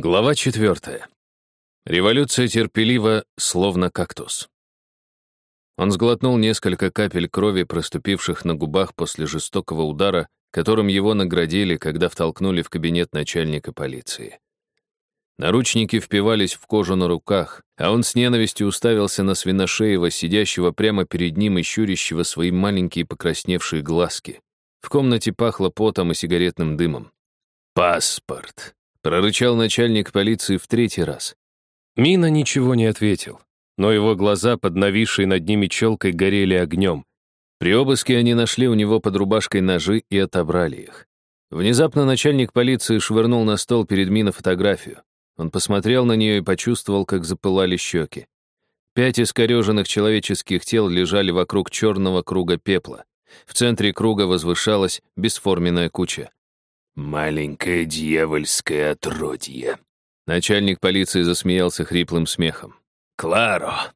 Глава четвертая. Революция терпелива, словно кактус. Он сглотнул несколько капель крови, проступивших на губах после жестокого удара, которым его наградили, когда втолкнули в кабинет начальника полиции. Наручники впивались в кожу на руках, а он с ненавистью уставился на свиношеева, сидящего прямо перед ним и щурящего свои маленькие покрасневшие глазки. В комнате пахло потом и сигаретным дымом. «Паспорт», прорычал начальник полиции в третий раз. Мина ничего не ответил, но его глаза под нависшей над ними челкой горели огнем. При обыске они нашли у него под рубашкой ножи и отобрали их. Внезапно начальник полиции швырнул на стол перед Мина фотографию. Он посмотрел на нее и почувствовал, как запылали щеки. Пять искореженных человеческих тел лежали вокруг черного круга пепла. В центре круга возвышалась бесформенная куча. «Маленькое дьявольское отродье». Начальник полиции засмеялся хриплым смехом. «Кларо,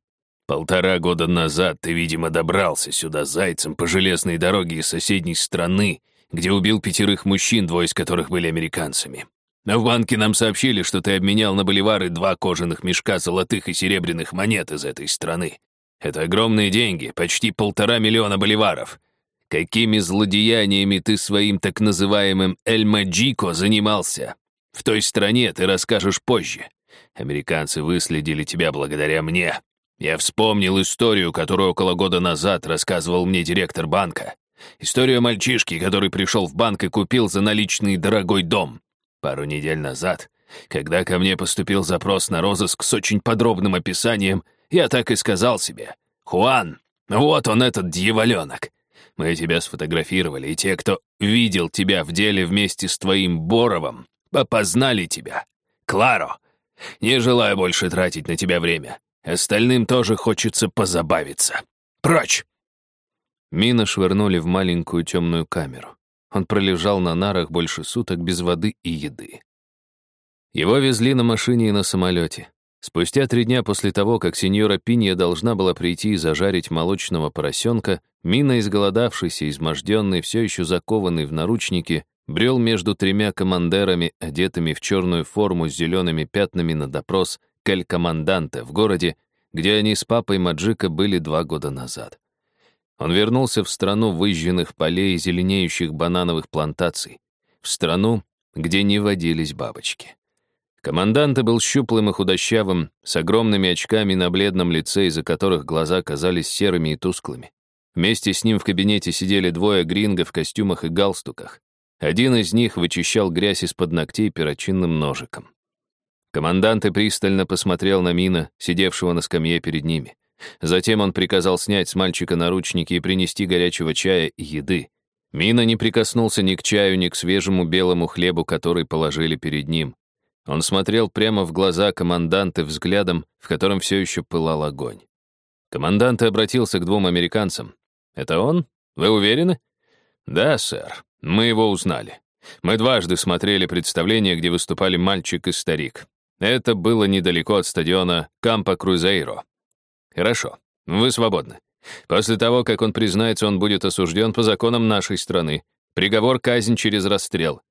полтора года назад ты, видимо, добрался сюда зайцем по железной дороге из соседней страны, где убил пятерых мужчин, двое из которых были американцами. Но в банке нам сообщили, что ты обменял на боливары два кожаных мешка золотых и серебряных монет из этой страны. Это огромные деньги, почти полтора миллиона боливаров. Какими злодеяниями ты своим так называемым Эль-Маджико занимался? В той стране ты расскажешь позже. Американцы выследили тебя благодаря мне. Я вспомнил историю, которую около года назад рассказывал мне директор банка. Историю мальчишки, который пришел в банк и купил за наличный дорогой дом. Пару недель назад, когда ко мне поступил запрос на розыск с очень подробным описанием, я так и сказал себе. «Хуан, вот он этот дьяволенок. Мы тебя сфотографировали, и те, кто видел тебя в деле вместе с твоим Боровым, опознали тебя. Кларо, не желаю больше тратить на тебя время. Остальным тоже хочется позабавиться. Прочь!» Мина швырнули в маленькую темную камеру. Он пролежал на нарах больше суток без воды и еды. Его везли на машине и на самолете. Спустя три дня после того, как сеньора Пинья должна была прийти и зажарить молочного поросенка, Мина, изголодавшийся, изможденный, все еще закованный в наручники, брел между тремя командерами, одетыми в черную форму с зелеными пятнами на допрос к команданте в городе, где они с папой Маджика были два года назад. Он вернулся в страну выжженных полей и зеленеющих банановых плантаций, в страну, где не водились бабочки. Командант был щуплым и худощавым, с огромными очками на бледном лице, из-за которых глаза казались серыми и тусклыми. Вместе с ним в кабинете сидели двое гринго в костюмах и галстуках. Один из них вычищал грязь из-под ногтей перочинным ножиком. Командант пристально посмотрел на Мина, сидевшего на скамье перед ними. Затем он приказал снять с мальчика наручники и принести горячего чая и еды. Мина не прикоснулся ни к чаю, ни к свежему белому хлебу, который положили перед ним. Он смотрел прямо в глаза команданта взглядом, в котором все еще пылал огонь. Командант обратился к двум американцам. «Это он? Вы уверены?» «Да, сэр. Мы его узнали. Мы дважды смотрели представление, где выступали мальчик и старик. Это было недалеко от стадиона Кампа Крузейро. Хорошо, вы свободны. После того, как он признается, он будет осужден по законам нашей страны. Приговор казнь через расстрел.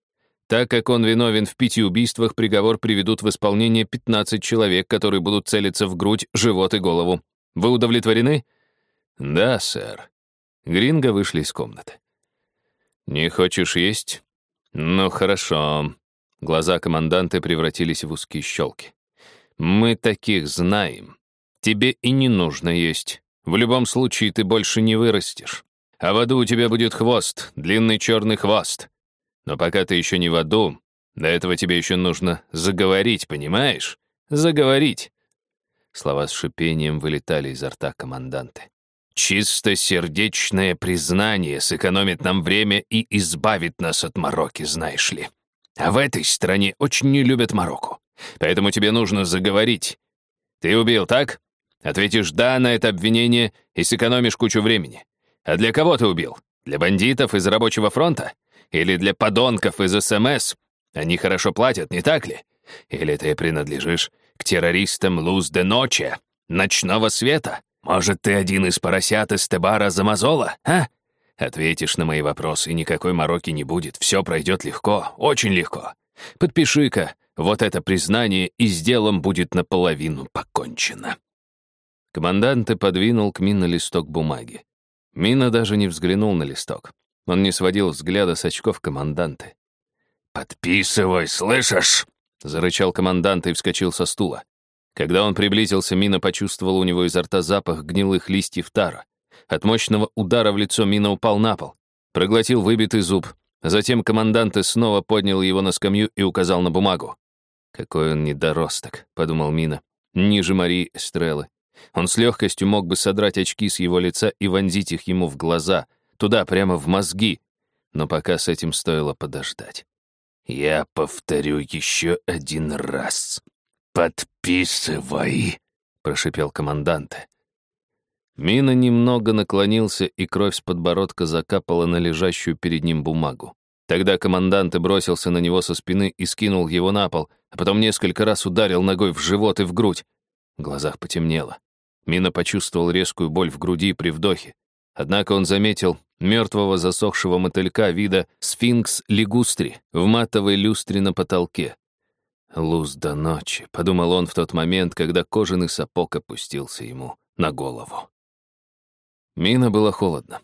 Так как он виновен в пяти убийствах, приговор приведут в исполнение 15 человек, которые будут целиться в грудь, живот и голову. Вы удовлетворены? Да, сэр. Гринго вышли из комнаты. Не хочешь есть? Ну, хорошо. Глаза команданта превратились в узкие щелки. Мы таких знаем. Тебе и не нужно есть. В любом случае ты больше не вырастешь. А в аду у тебя будет хвост, длинный черный хвост. Но пока ты еще не в аду, до этого тебе еще нужно заговорить, понимаешь? Заговорить. Слова с шипением вылетали изо рта команданты. Чистосердечное признание сэкономит нам время и избавит нас от мороки, знаешь ли. А в этой стране очень не любят мороку. Поэтому тебе нужно заговорить. Ты убил, так? Ответишь «да» на это обвинение и сэкономишь кучу времени. А для кого ты убил? Для бандитов из рабочего фронта? Или для подонков из СМС? Они хорошо платят, не так ли? Или ты принадлежишь к террористам Луз-де-Ночи, ночного света? Может, ты один из поросят из Тебара Замазола, а? Ответишь на мои вопросы, и никакой мороки не будет. Все пройдет легко, очень легко. Подпиши-ка вот это признание, и с делом будет наполовину покончено. Командант подвинул к Мина листок бумаги. Мина даже не взглянул на листок. Он не сводил взгляда с очков команданты. «Подписывай, слышишь?» — зарычал командант и вскочил со стула. Когда он приблизился, Мина почувствовал у него изо рта запах гнилых листьев тара. От мощного удара в лицо Мина упал на пол. Проглотил выбитый зуб. Затем командант снова поднял его на скамью и указал на бумагу. «Какой он недоросток», — подумал Мина. «Ниже Марии Эстреллы. Он с легкостью мог бы содрать очки с его лица и вонзить их ему в глаза, туда, прямо в мозги. Но пока с этим стоило подождать. «Я повторю еще один раз. Подписывай», — прошипел командант. Мина немного наклонился, и кровь с подбородка закапала на лежащую перед ним бумагу. Тогда командант бросился на него со спины и скинул его на пол, а потом несколько раз ударил ногой в живот и в грудь. В глазах потемнело. Мина почувствовал резкую боль в груди при вдохе. Однако он заметил мертвого засохшего мотылька вида сфинкс лигустри в матовой люстре на потолке. «Луз до ночи», — подумал он в тот момент, когда кожаный сапог опустился ему на голову. Мина было холодно.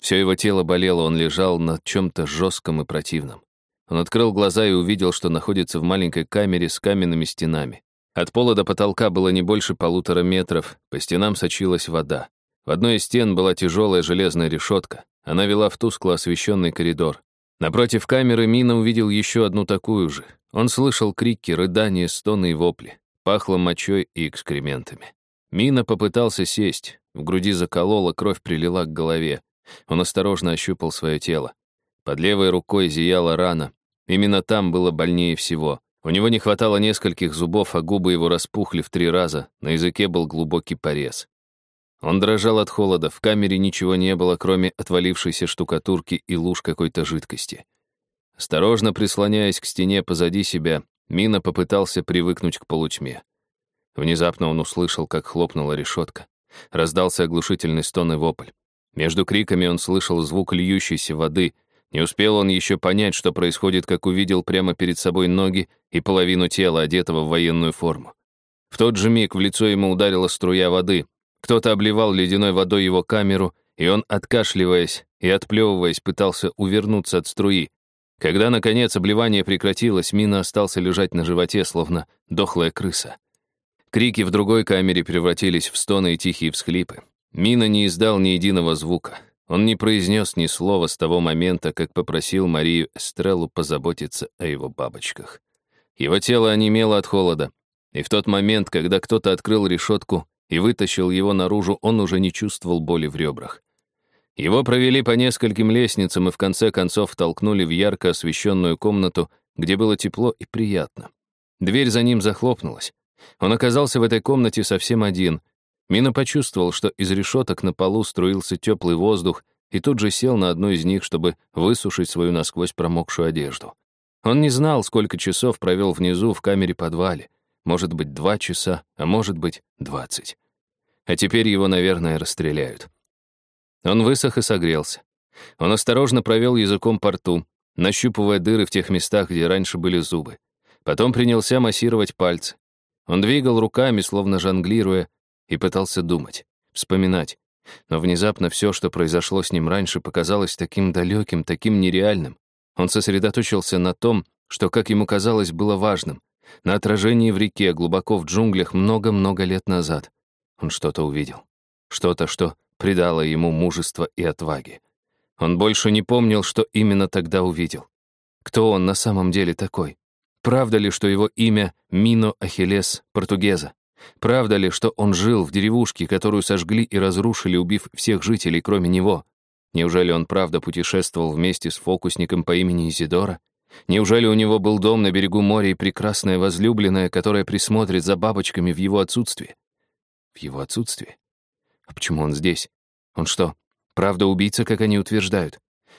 Все его тело болело, он лежал на чем-то жестком и противном. Он открыл глаза и увидел, что находится в маленькой камере с каменными стенами. От пола до потолка было не больше полутора метров, по стенам сочилась вода. В одной из стен была тяжелая железная решетка. Она вела в тускло освещенный коридор. Напротив камеры Мина увидел еще одну такую же. Он слышал крики, рыдания, стоны и вопли. Пахло мочой и экскрементами. Мина попытался сесть. В груди заколола, кровь прилила к голове. Он осторожно ощупал свое тело. Под левой рукой зияла рана. Именно там было больнее всего. У него не хватало нескольких зубов, а губы его распухли в три раза. На языке был глубокий порез. Он дрожал от холода, в камере ничего не было, кроме отвалившейся штукатурки и луж какой-то жидкости. Осторожно прислоняясь к стене позади себя, Мина попытался привыкнуть к полутьме. Внезапно он услышал, как хлопнула решетка. Раздался оглушительный стон и вопль. Между криками он слышал звук льющейся воды. Не успел он еще понять, что происходит, как увидел прямо перед собой ноги и половину тела, одетого в военную форму. В тот же миг в лицо ему ударила струя воды. Кто-то обливал ледяной водой его камеру, и он, откашливаясь и отплевываясь, пытался увернуться от струи. Когда, наконец, обливание прекратилось, Мина остался лежать на животе, словно дохлая крыса. Крики в другой камере превратились в стоны и тихие всхлипы. Мина не издал ни единого звука. Он не произнес ни слова с того момента, как попросил Марию Эстреллу позаботиться о его бабочках. Его тело онемело от холода, и в тот момент, когда кто-то открыл решетку и вытащил его наружу, он уже не чувствовал боли в ребрах. Его провели по нескольким лестницам и в конце концов толкнули в ярко освещенную комнату, где было тепло и приятно. Дверь за ним захлопнулась. Он оказался в этой комнате совсем один. Мина почувствовал, что из решеток на полу струился теплый воздух, и тут же сел на одну из них, чтобы высушить свою насквозь промокшую одежду. Он не знал, сколько часов провел внизу в камере-подвале. Может быть, два часа, а может быть, двадцать. А теперь его, наверное, расстреляют. Он высох и согрелся. Он осторожно провел языком по рту, нащупывая дыры в тех местах, где раньше были зубы. Потом принялся массировать пальцы. Он двигал руками, словно жонглируя, и пытался думать, вспоминать. Но внезапно все, что произошло с ним раньше, показалось таким далеким, таким нереальным. Он сосредоточился на том, что, как ему казалось, было важным, на отражении в реке, глубоко в джунглях, много-много лет назад. Он что-то увидел. Что-то, что придало ему мужество и отваги. Он больше не помнил, что именно тогда увидел. Кто он на самом деле такой? Правда ли, что его имя Мино Ахиллес Португеза? Правда ли, что он жил в деревушке, которую сожгли и разрушили, убив всех жителей, кроме него? Неужели он правда путешествовал вместе с фокусником по имени Изидора? Неужели у него был дом на берегу моря и прекрасная возлюбленная, которая присмотрит за бабочками в его отсутствие? В его отсутствие? А почему он здесь? Он что, правда убийца, как они утверждают?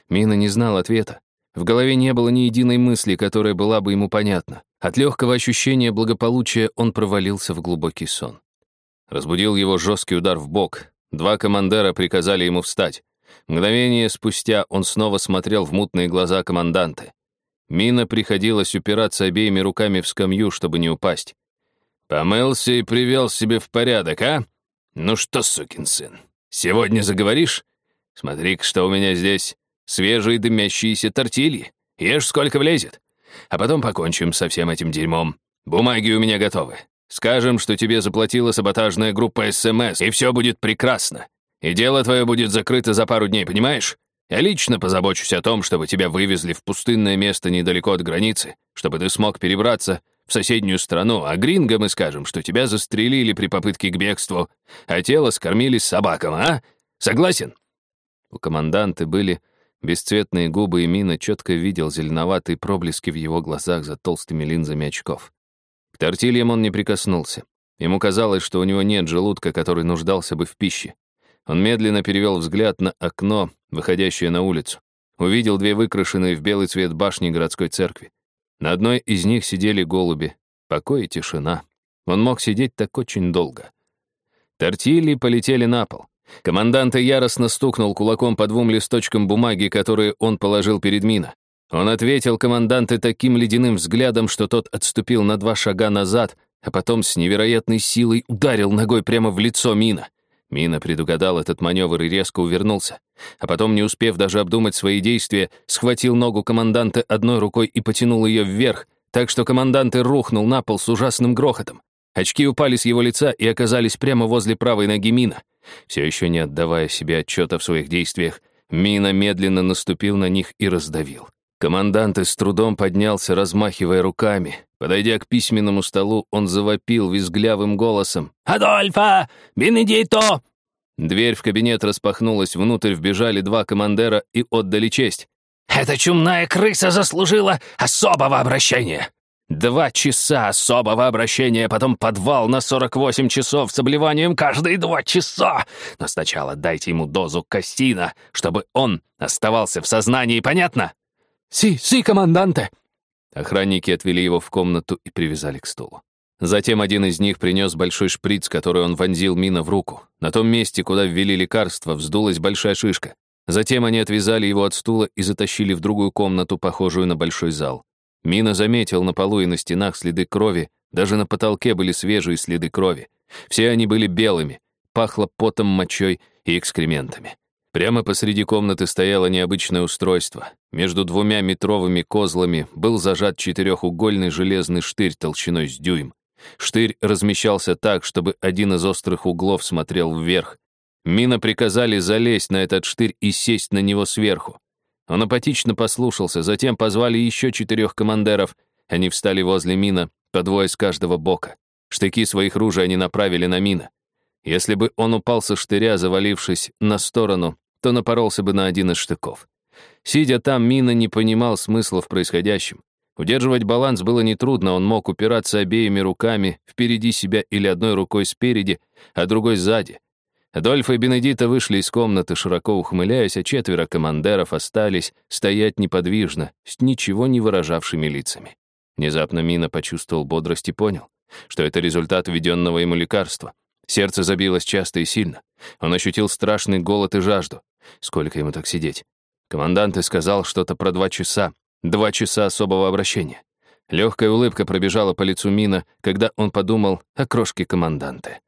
Мина не знал ответа. В голове не было ни единой мысли, которая была бы ему понятна. От легкого ощущения благополучия он провалился в глубокий сон. Разбудил его жесткий удар в бок. Два командира приказали ему встать. Мгновение спустя он снова смотрел в мутные глаза команданта. Мина приходилось упираться обеими руками в скамью, чтобы не упасть. «Помылся и привел себе в порядок, а? Ну что, сукин сын, сегодня заговоришь? Смотри-ка, что у меня здесь. Свежие дымящиеся тортильи. Ешь, сколько влезет. А потом покончим со всем этим дерьмом. Бумаги у меня готовы. Скажем, что тебе заплатила саботажная группа СМС, и все будет прекрасно. И дело твое будет закрыто за пару дней, понимаешь? Я лично позабочусь о том, чтобы тебя вывезли в пустынное место недалеко от границы, чтобы ты смог перебраться в соседнюю страну, а гринго мы скажем, что тебя застрелили при попытке к бегству, а тело скормили собакам, а? Согласен?» У команданта были бесцветные губы, и Мина четко видел зеленоватые проблески в его глазах за толстыми линзами очков. К тортильям он не прикоснулся. Ему казалось, что у него нет желудка, который нуждался бы в пище. Он медленно перевел взгляд на окно, выходящее на улицу. Увидел две выкрашенные в белый цвет башни городской церкви. На одной из них сидели голуби. Покой и тишина. Он мог сидеть так очень долго. Тортильи полетели на пол. Командант яростно стукнул кулаком по двум листочкам бумаги, которые он положил перед Мина. Он ответил команданте таким ледяным взглядом, что тот отступил на два шага назад, а потом с невероятной силой ударил ногой прямо в лицо Мина. Мина предугадал этот маневр и резко увернулся. А потом, не успев даже обдумать свои действия, схватил ногу команданта одной рукой и потянул ее вверх, так что командант рухнул на пол с ужасным грохотом. Очки упали с его лица и оказались прямо возле правой ноги Мина. Все еще не отдавая себе отчета в своих действиях, Мина медленно наступил на них и раздавил. Командант с трудом поднялся, размахивая руками. Подойдя к письменному столу, он завопил визглявым голосом. «Адольфа! Бенедито!» Дверь в кабинет распахнулась, внутрь вбежали два командера и отдали честь. «Эта чумная крыса заслужила особого обращения!» Два часа особого обращения, потом подвал на 48 часов с обливанием каждые два часа. Но сначала дайте ему дозу кастина, чтобы он оставался в сознании, понятно? «Си, си, команданте!» Охранники отвели его в комнату и привязали к стулу. Затем один из них принес большой шприц, который он вонзил Мина в руку. На том месте, куда ввели лекарство, вздулась большая шишка. Затем они отвязали его от стула и затащили в другую комнату, похожую на большой зал. Мина заметил на полу и на стенах следы крови, даже на потолке были свежие следы крови. Все они были белыми, пахло потом, мочой и экскрементами. Прямо посреди комнаты стояло необычное устройство. Между двумя метровыми козлами был зажат четырехугольный железный штырь толщиной с дюйм. Штырь размещался так, чтобы один из острых углов смотрел вверх. Мина приказали залезть на этот штырь и сесть на него сверху. Он апатично послушался, затем позвали еще четырех командеров. Они встали возле Мина, по двое с каждого бока. Штыки своих ружей они направили на Мина. Если бы он упал со штыря, завалившись на сторону, то напоролся бы на один из штыков. Сидя там, Мина не понимал смысла в происходящем. Удерживать баланс было нетрудно, он мог упираться обеими руками впереди себя или одной рукой спереди, а другой сзади. Адольф и Бенедита вышли из комнаты, широко ухмыляясь, а четверо командеров остались стоять неподвижно, с ничего не выражавшими лицами. Внезапно Мина почувствовал бодрость и понял, что это результат введенного ему лекарства. Сердце забилось часто и сильно. Он ощутил страшный голод и жажду. Сколько ему так сидеть? Командант и сказал что-то про два часа. Два часа особого обращения. Легкая улыбка пробежала по лицу Мина, когда он подумал о крошке команданта.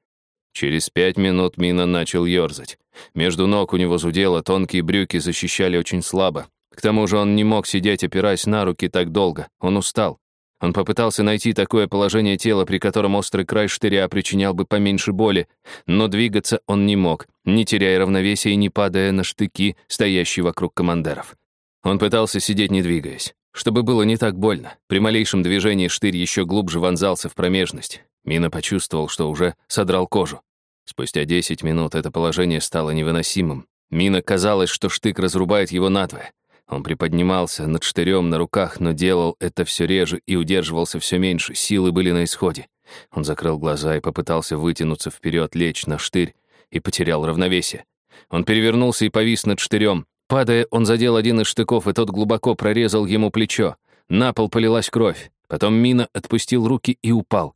Через пять минут Мина начал ерзать. Между ног у него зудело, тонкие брюки защищали очень слабо. К тому же он не мог сидеть, опираясь на руки так долго. Он устал. Он попытался найти такое положение тела, при котором острый край штыря причинял бы поменьше боли, но двигаться он не мог, не теряя равновесия и не падая на штыки, стоящие вокруг командеров. Он пытался сидеть, не двигаясь, чтобы было не так больно. При малейшем движении штырь еще глубже вонзался в промежность. Мина почувствовал, что уже содрал кожу. Спустя 10 минут это положение стало невыносимым. Мина казалось, что штык разрубает его надвое. Он приподнимался над штырем на руках, но делал это все реже и удерживался все меньше, силы были на исходе. Он закрыл глаза и попытался вытянуться вперед, лечь на штырь, и потерял равновесие. Он перевернулся и повис над штырем. Падая, он задел один из штыков, и тот глубоко прорезал ему плечо. На пол полилась кровь. Потом Мина отпустил руки и упал.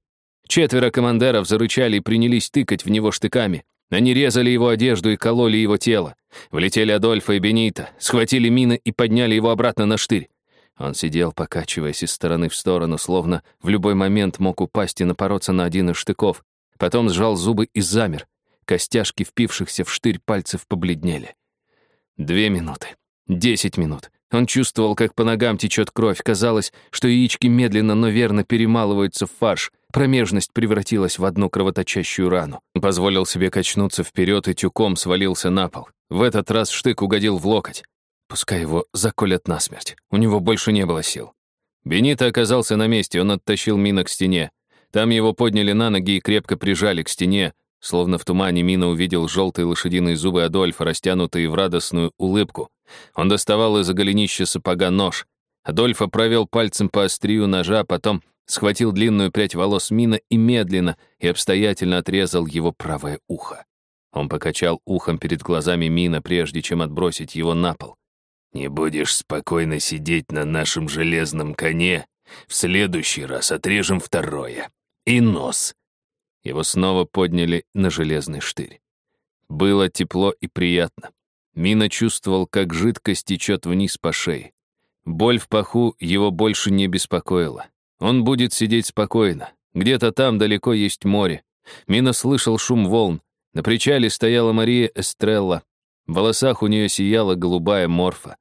Четверо командеров зарычали и принялись тыкать в него штыками. Они резали его одежду и кололи его тело. Влетели Адольфа и Бенита, схватили Мина и подняли его обратно на штырь. Он сидел, покачиваясь из стороны в сторону, словно в любой момент мог упасть и напороться на один из штыков. Потом сжал зубы и замер. Костяшки, впившихся в штырь пальцев, побледнели. Две минуты. Десять минут. Он чувствовал, как по ногам течет кровь. Казалось, что яички медленно, но верно перемалываются в фарш. Промежность превратилась в одну кровоточащую рану. Позволил себе качнуться вперед и тюком свалился на пол. В этот раз штык угодил в локоть. Пускай его заколят насмерть. У него больше не было сил. Бенито оказался на месте, он оттащил Мина к стене. Там его подняли на ноги и крепко прижали к стене. Словно в тумане Мина увидел желтые лошадиные зубы Адольфа, растянутые в радостную улыбку. Он доставал из-за голенища сапога нож. Адольфа провел пальцем по острию ножа, потом схватил длинную прядь волос Мина и медленно и обстоятельно отрезал его правое ухо. Он покачал ухом перед глазами Мина, прежде чем отбросить его на пол. Не будешь спокойно сидеть на нашем железном коне, в следующий раз отрежем второе. И нос. Его снова подняли на железный штырь. Было тепло и приятно. Мина чувствовал, как жидкость течет вниз по шее. Боль в паху его больше не беспокоила. Он будет сидеть спокойно. Где-то там далеко есть море. Мина слышал шум волн. На причале стояла Мария Эстрелла. В волосах у нее сияла голубая морфа.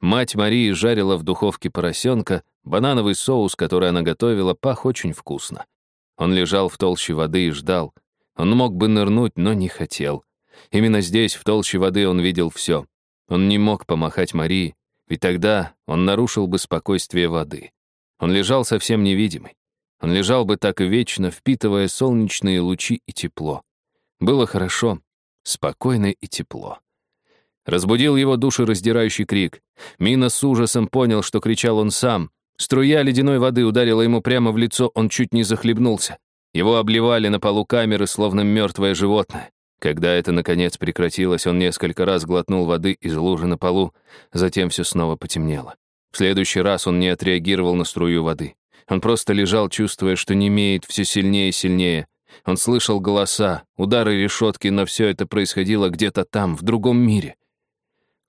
Мать Марии жарила в духовке поросенка, банановый соус, который она готовила, пах очень вкусно. Он лежал в толще воды и ждал. Он мог бы нырнуть, но не хотел. Именно здесь, в толще воды, он видел все. Он не мог помахать Марии, ведь тогда он нарушил бы спокойствие воды. Он лежал совсем невидимый. Он лежал бы так и вечно, впитывая солнечные лучи и тепло. Было хорошо, спокойно и тепло. Разбудил его душераздирающий крик. Мина с ужасом понял, что кричал он сам. Струя ледяной воды ударила ему прямо в лицо, он чуть не захлебнулся. Его обливали на полу камеры, словно мертвое животное. Когда это, наконец, прекратилось, он несколько раз глотнул воды из лужи на полу, затем все снова потемнело. В следующий раз он не отреагировал на струю воды. Он просто лежал, чувствуя, что не имеет все сильнее и сильнее. Он слышал голоса, удары решетки, но все это происходило где-то там, в другом мире.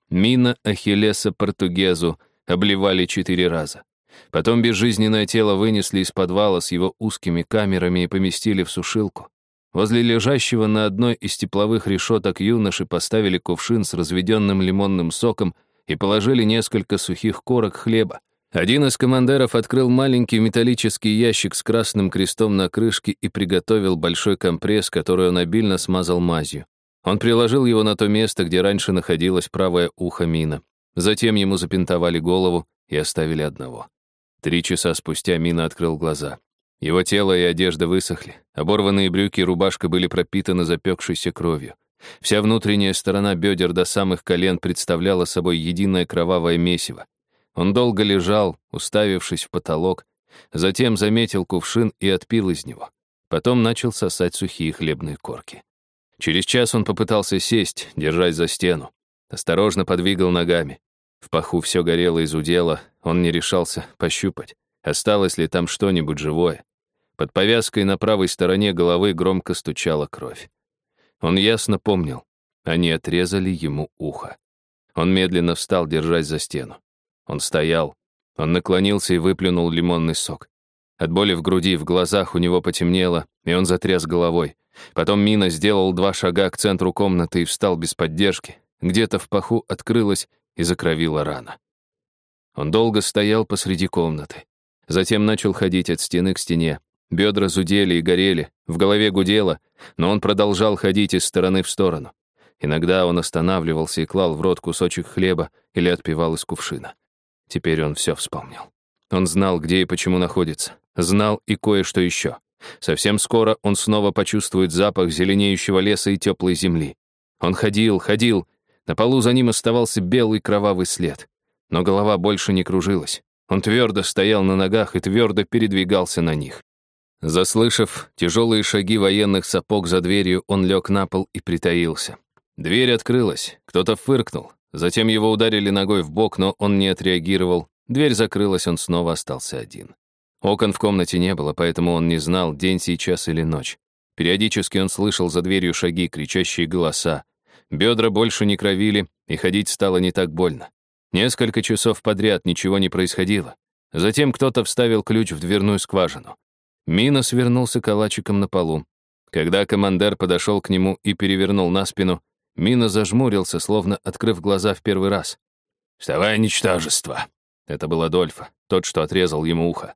Мина Ахиллеса Португезу обливали четыре раза. Потом безжизненное тело вынесли из подвала с его узкими камерами и поместили в сушилку. Возле лежащего на одной из тепловых решеток юноши поставили кувшин с разведенным лимонным соком и положили несколько сухих корок хлеба. Один из командиров открыл маленький металлический ящик с красным крестом на крышке и приготовил большой компресс, который он обильно смазал мазью. Он приложил его на то место, где раньше находилось правое ухо Мина. Затем ему запинтовали голову и оставили одного. Три часа спустя Мина открыл глаза. Его тело и одежда высохли, оборванные брюки и рубашка были пропитаны запекшейся кровью. Вся внутренняя сторона бедер до самых колен представляла собой единое кровавое месиво. Он долго лежал, уставившись в потолок, затем заметил кувшин и отпил из него. Потом начал сосать сухие хлебные корки. Через час он попытался сесть, держась за стену. Осторожно подвигал ногами. В паху все горело из удела, он не решался пощупать, осталось ли там что-нибудь живое. Под повязкой на правой стороне головы громко стучала кровь. Он ясно помнил, они отрезали ему ухо. Он медленно встал, держась за стену. Он стоял, он наклонился и выплюнул лимонный сок. От боли в груди, в глазах у него потемнело, и он затряс головой. Потом Мина сделал два шага к центру комнаты и встал без поддержки. Где-то в паху открылась и закровила рана. Он долго стоял посреди комнаты. Затем начал ходить от стены к стене. Бедра зудели и горели, в голове гудело, но он продолжал ходить из стороны в сторону. Иногда он останавливался и клал в рот кусочек хлеба или отпивал из кувшина. Теперь он все вспомнил. Он знал, где и почему находится. Знал и кое-что еще. Совсем скоро он снова почувствует запах зеленеющего леса и теплой земли. Он ходил, ходил. На полу за ним оставался белый кровавый след. Но голова больше не кружилась. Он твердо стоял на ногах и твердо передвигался на них. Заслышав тяжелые шаги военных сапог за дверью, он лег на пол и притаился. Дверь открылась, кто-то фыркнул. Затем его ударили ногой в бок, но он не отреагировал. Дверь закрылась, он снова остался один. Окон в комнате не было, поэтому он не знал, день сейчас или ночь. Периодически он слышал за дверью шаги, кричащие голоса. Бедра больше не кровили, и ходить стало не так больно. Несколько часов подряд ничего не происходило. Затем кто-то вставил ключ в дверную скважину. Мина свернулся калачиком на полу. Когда командир подошел к нему и перевернул на спину, Мина зажмурился, словно открыв глаза в первый раз. «Вставай, ничтожество!» Это был Адольфа, тот, что отрезал ему ухо.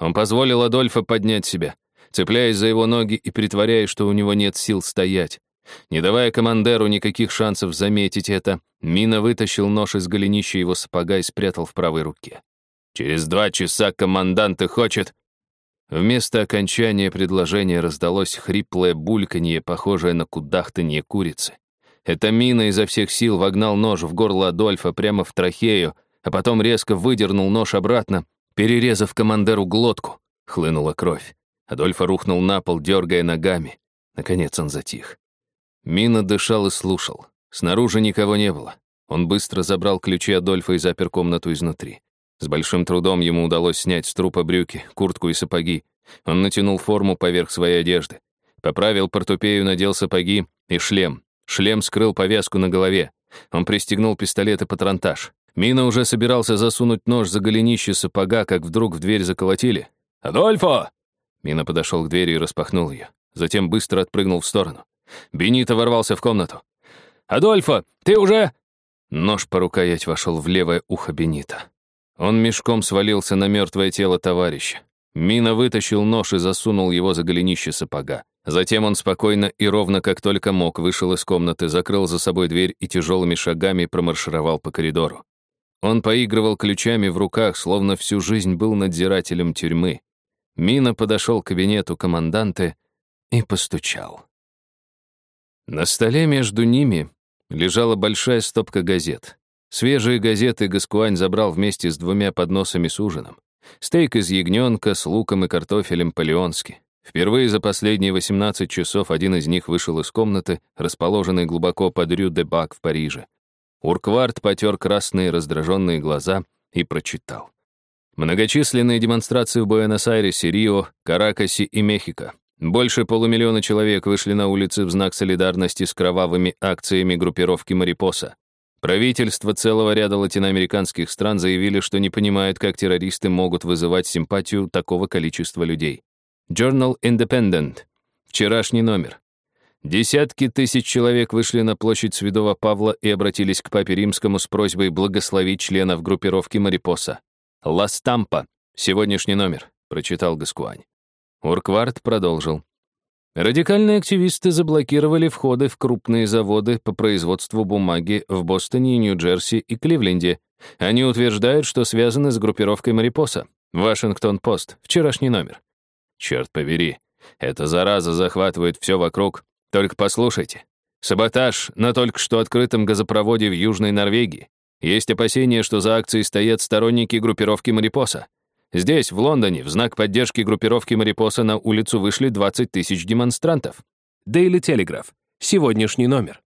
Он позволил Адольфа поднять себя, цепляясь за его ноги и притворяясь, что у него нет сил стоять. Не давая командеру никаких шансов заметить это, Мина вытащил нож из голенища его сапога и спрятал в правой руке. «Через два часа командант и хочет...» Вместо окончания предложения раздалось хриплое бульканье, похожее на кудахтанье курицы. Это Мина изо всех сил вогнал нож в горло Адольфа прямо в трахею, а потом резко выдернул нож обратно, перерезав командеру глотку. Хлынула кровь. Адольфа рухнул на пол, дергая ногами. Наконец он затих. Мина дышал и слушал. Снаружи никого не было. Он быстро забрал ключи Адольфа и запер комнату изнутри. С большим трудом ему удалось снять с трупа брюки, куртку и сапоги. Он натянул форму поверх своей одежды. Поправил портупею, надел сапоги и шлем. Шлем скрыл повязку на голове. Он пристегнул пистолет и патронтаж. Мина уже собирался засунуть нож за голенище сапога, как вдруг в дверь заколотили. «Адольфо!» Мина подошел к двери и распахнул ее. Затем быстро отпрыгнул в сторону. Бенито ворвался в комнату. «Адольфо, ты уже...» Нож по рукоять вошел в левое ухо Бенита. Он мешком свалился на мертвое тело товарища. Мина вытащил нож и засунул его за голенище сапога. Затем он спокойно и ровно, как только мог, вышел из комнаты, закрыл за собой дверь и тяжелыми шагами промаршировал по коридору. Он поигрывал ключами в руках, словно всю жизнь был надзирателем тюрьмы. Мина подошел к кабинету команданта и постучал. На столе между ними лежала большая стопка газет. Свежие газеты Гаскуань забрал вместе с двумя подносами с ужином. Стейк из ягненка с луком и картофелем по-леонски. Впервые за последние 18 часов один из них вышел из комнаты, расположенной глубоко под Рю-де-Бак в Париже. Урквард потер красные раздраженные глаза и прочитал. Многочисленные демонстрации в Буэнос-Айресе, Рио, Каракасе и Мехико. Больше полумиллиона человек вышли на улицы в знак солидарности с кровавыми акциями группировки «Марипоса». Правительства целого ряда латиноамериканских стран заявили, что не понимают, как террористы могут вызывать симпатию такого количества людей. Journal Independent. Вчерашний номер. Десятки тысяч человек вышли на площадь Святого Павла и обратились к Папе Римскому с просьбой благословить членов группировки «Марипоса». «Ла Стампа». Сегодняшний номер, прочитал Гаскуань. Урквард продолжил. Радикальные активисты заблокировали входы в крупные заводы по производству бумаги в Бостоне, Нью-Джерси и Кливленде. Они утверждают, что связаны с группировкой Марипоса. Вашингтон-Пост. Вчерашний номер. Черт побери. Эта зараза захватывает все вокруг. Только послушайте. Саботаж на только что открытом газопроводе в Южной Норвегии. Есть опасения, что за акцией стоят сторонники группировки Марипоса. Здесь, в Лондоне, в знак поддержки группировки Марипоса на улицу вышли 20 тысяч демонстрантов. Daily Telegraph. Сегодняшний номер.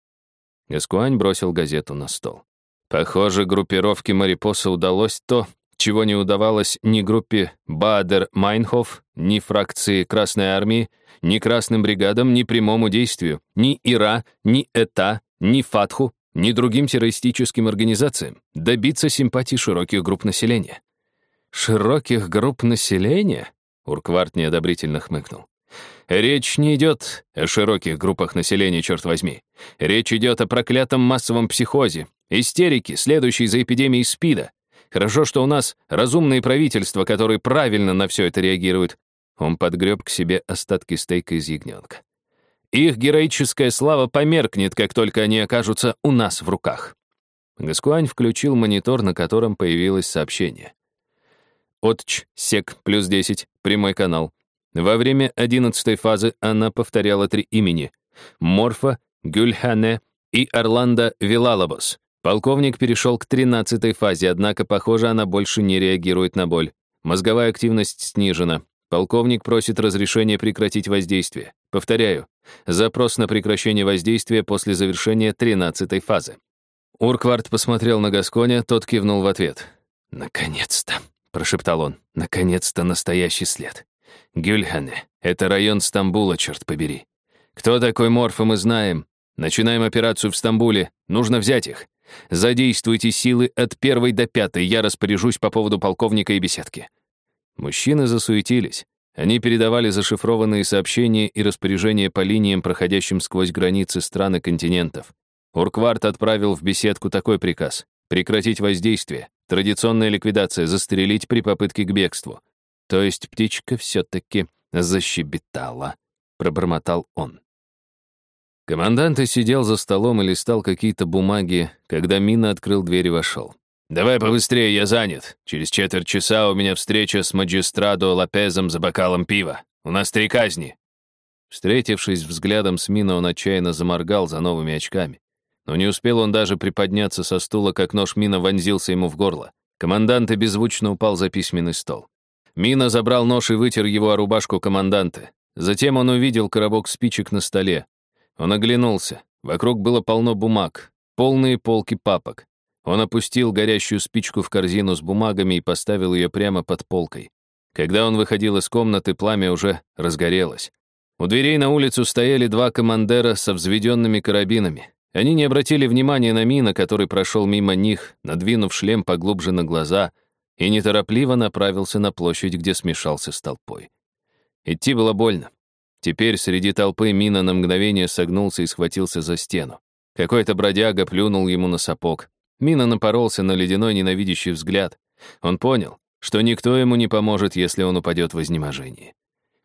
Гаскуань бросил газету на стол. Похоже, группировке Марипоса удалось то, чего не удавалось ни группе Бадер-Майнхоф, ни фракции Красной Армии, ни Красным бригадам, ни прямому действию, ни ИРА, ни ЭТА, ни ФАТХу, ни другим террористическим организациям добиться симпатии широких групп населения. «Широких групп населения?» Урквард неодобрительно хмыкнул. «Речь не идет о широких группах населения, черт возьми. Речь идет о проклятом массовом психозе, истерике, следующей за эпидемией СПИДа. Хорошо, что у нас разумные правительства, которые правильно на все это реагируют». Он подгреб к себе остатки стейка из ягненка. «Их героическая слава померкнет, как только они окажутся у нас в руках». Гаскуань включил монитор, на котором появилось сообщение. Отч, сек, плюс 10, прямой канал. Во время одиннадцатой фазы она повторяла три имени. Морфа, Гюльхане и Орландо Вилалобос. Полковник перешел к тринадцатой фазе, однако, похоже, она больше не реагирует на боль. Мозговая активность снижена. Полковник просит разрешения прекратить воздействие. Повторяю, запрос на прекращение воздействия после завершения тринадцатой фазы. Урквард посмотрел на Гасконя, тот кивнул в ответ. «Наконец-то!» Прошептал он. Наконец-то настоящий след. Гюльхане. Это район Стамбула, черт побери. Кто такой Морфа, мы знаем. Начинаем операцию в Стамбуле. Нужно взять их. Задействуйте силы от первой до пятой, я распоряжусь по поводу полковника и беседки». Мужчины засуетились. Они передавали зашифрованные сообщения и распоряжения по линиям, проходящим сквозь границы стран и континентов. Урквард отправил в беседку такой приказ — прекратить воздействие, традиционная ликвидация, застрелить при попытке к бегству. То есть птичка все-таки защебетала, пробормотал он. Командант сидел за столом и листал какие-то бумаги, когда Мина открыл дверь и вошел. «Давай побыстрее, я занят. Через четверть часа у меня встреча с Маджистрадо Лопезом за бокалом пива. У нас три казни». Встретившись взглядом с Мина, он отчаянно заморгал за новыми очками. Но не успел он даже приподняться со стула, как нож Мина вонзился ему в горло. Командант и беззвучно упал за письменный стол. Мина забрал нож и вытер его о рубашку команданта. Затем он увидел коробок спичек на столе. Он оглянулся. Вокруг было полно бумаг, полные полки папок. Он опустил горящую спичку в корзину с бумагами и поставил ее прямо под полкой. Когда он выходил из комнаты, пламя уже разгорелось. У дверей на улицу стояли два командера со взведенными карабинами. Они не обратили внимания на Мина, который прошел мимо них, надвинув шлем поглубже на глаза, и неторопливо направился на площадь, где смешался с толпой. Идти было больно. Теперь среди толпы Мина на мгновение согнулся и схватился за стену. Какой-то бродяга плюнул ему на сапог. Мина напоролся на ледяной ненавидящий взгляд. Он понял, что никто ему не поможет, если он упадет в изнеможении.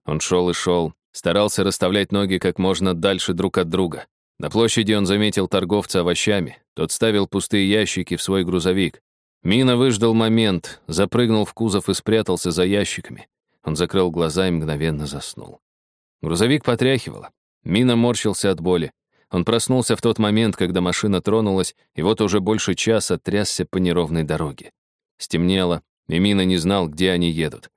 Он шел и шел, старался расставлять ноги как можно дальше друг от друга. На площади он заметил торговца овощами. Тот ставил пустые ящики в свой грузовик. Мина выждал момент, запрыгнул в кузов и спрятался за ящиками. Он закрыл глаза и мгновенно заснул. Грузовик потряхивало. Мина морщился от боли. Он проснулся в тот момент, когда машина тронулась, и вот уже больше часа трясся по неровной дороге. Стемнело, и Мина не знал, где они едут.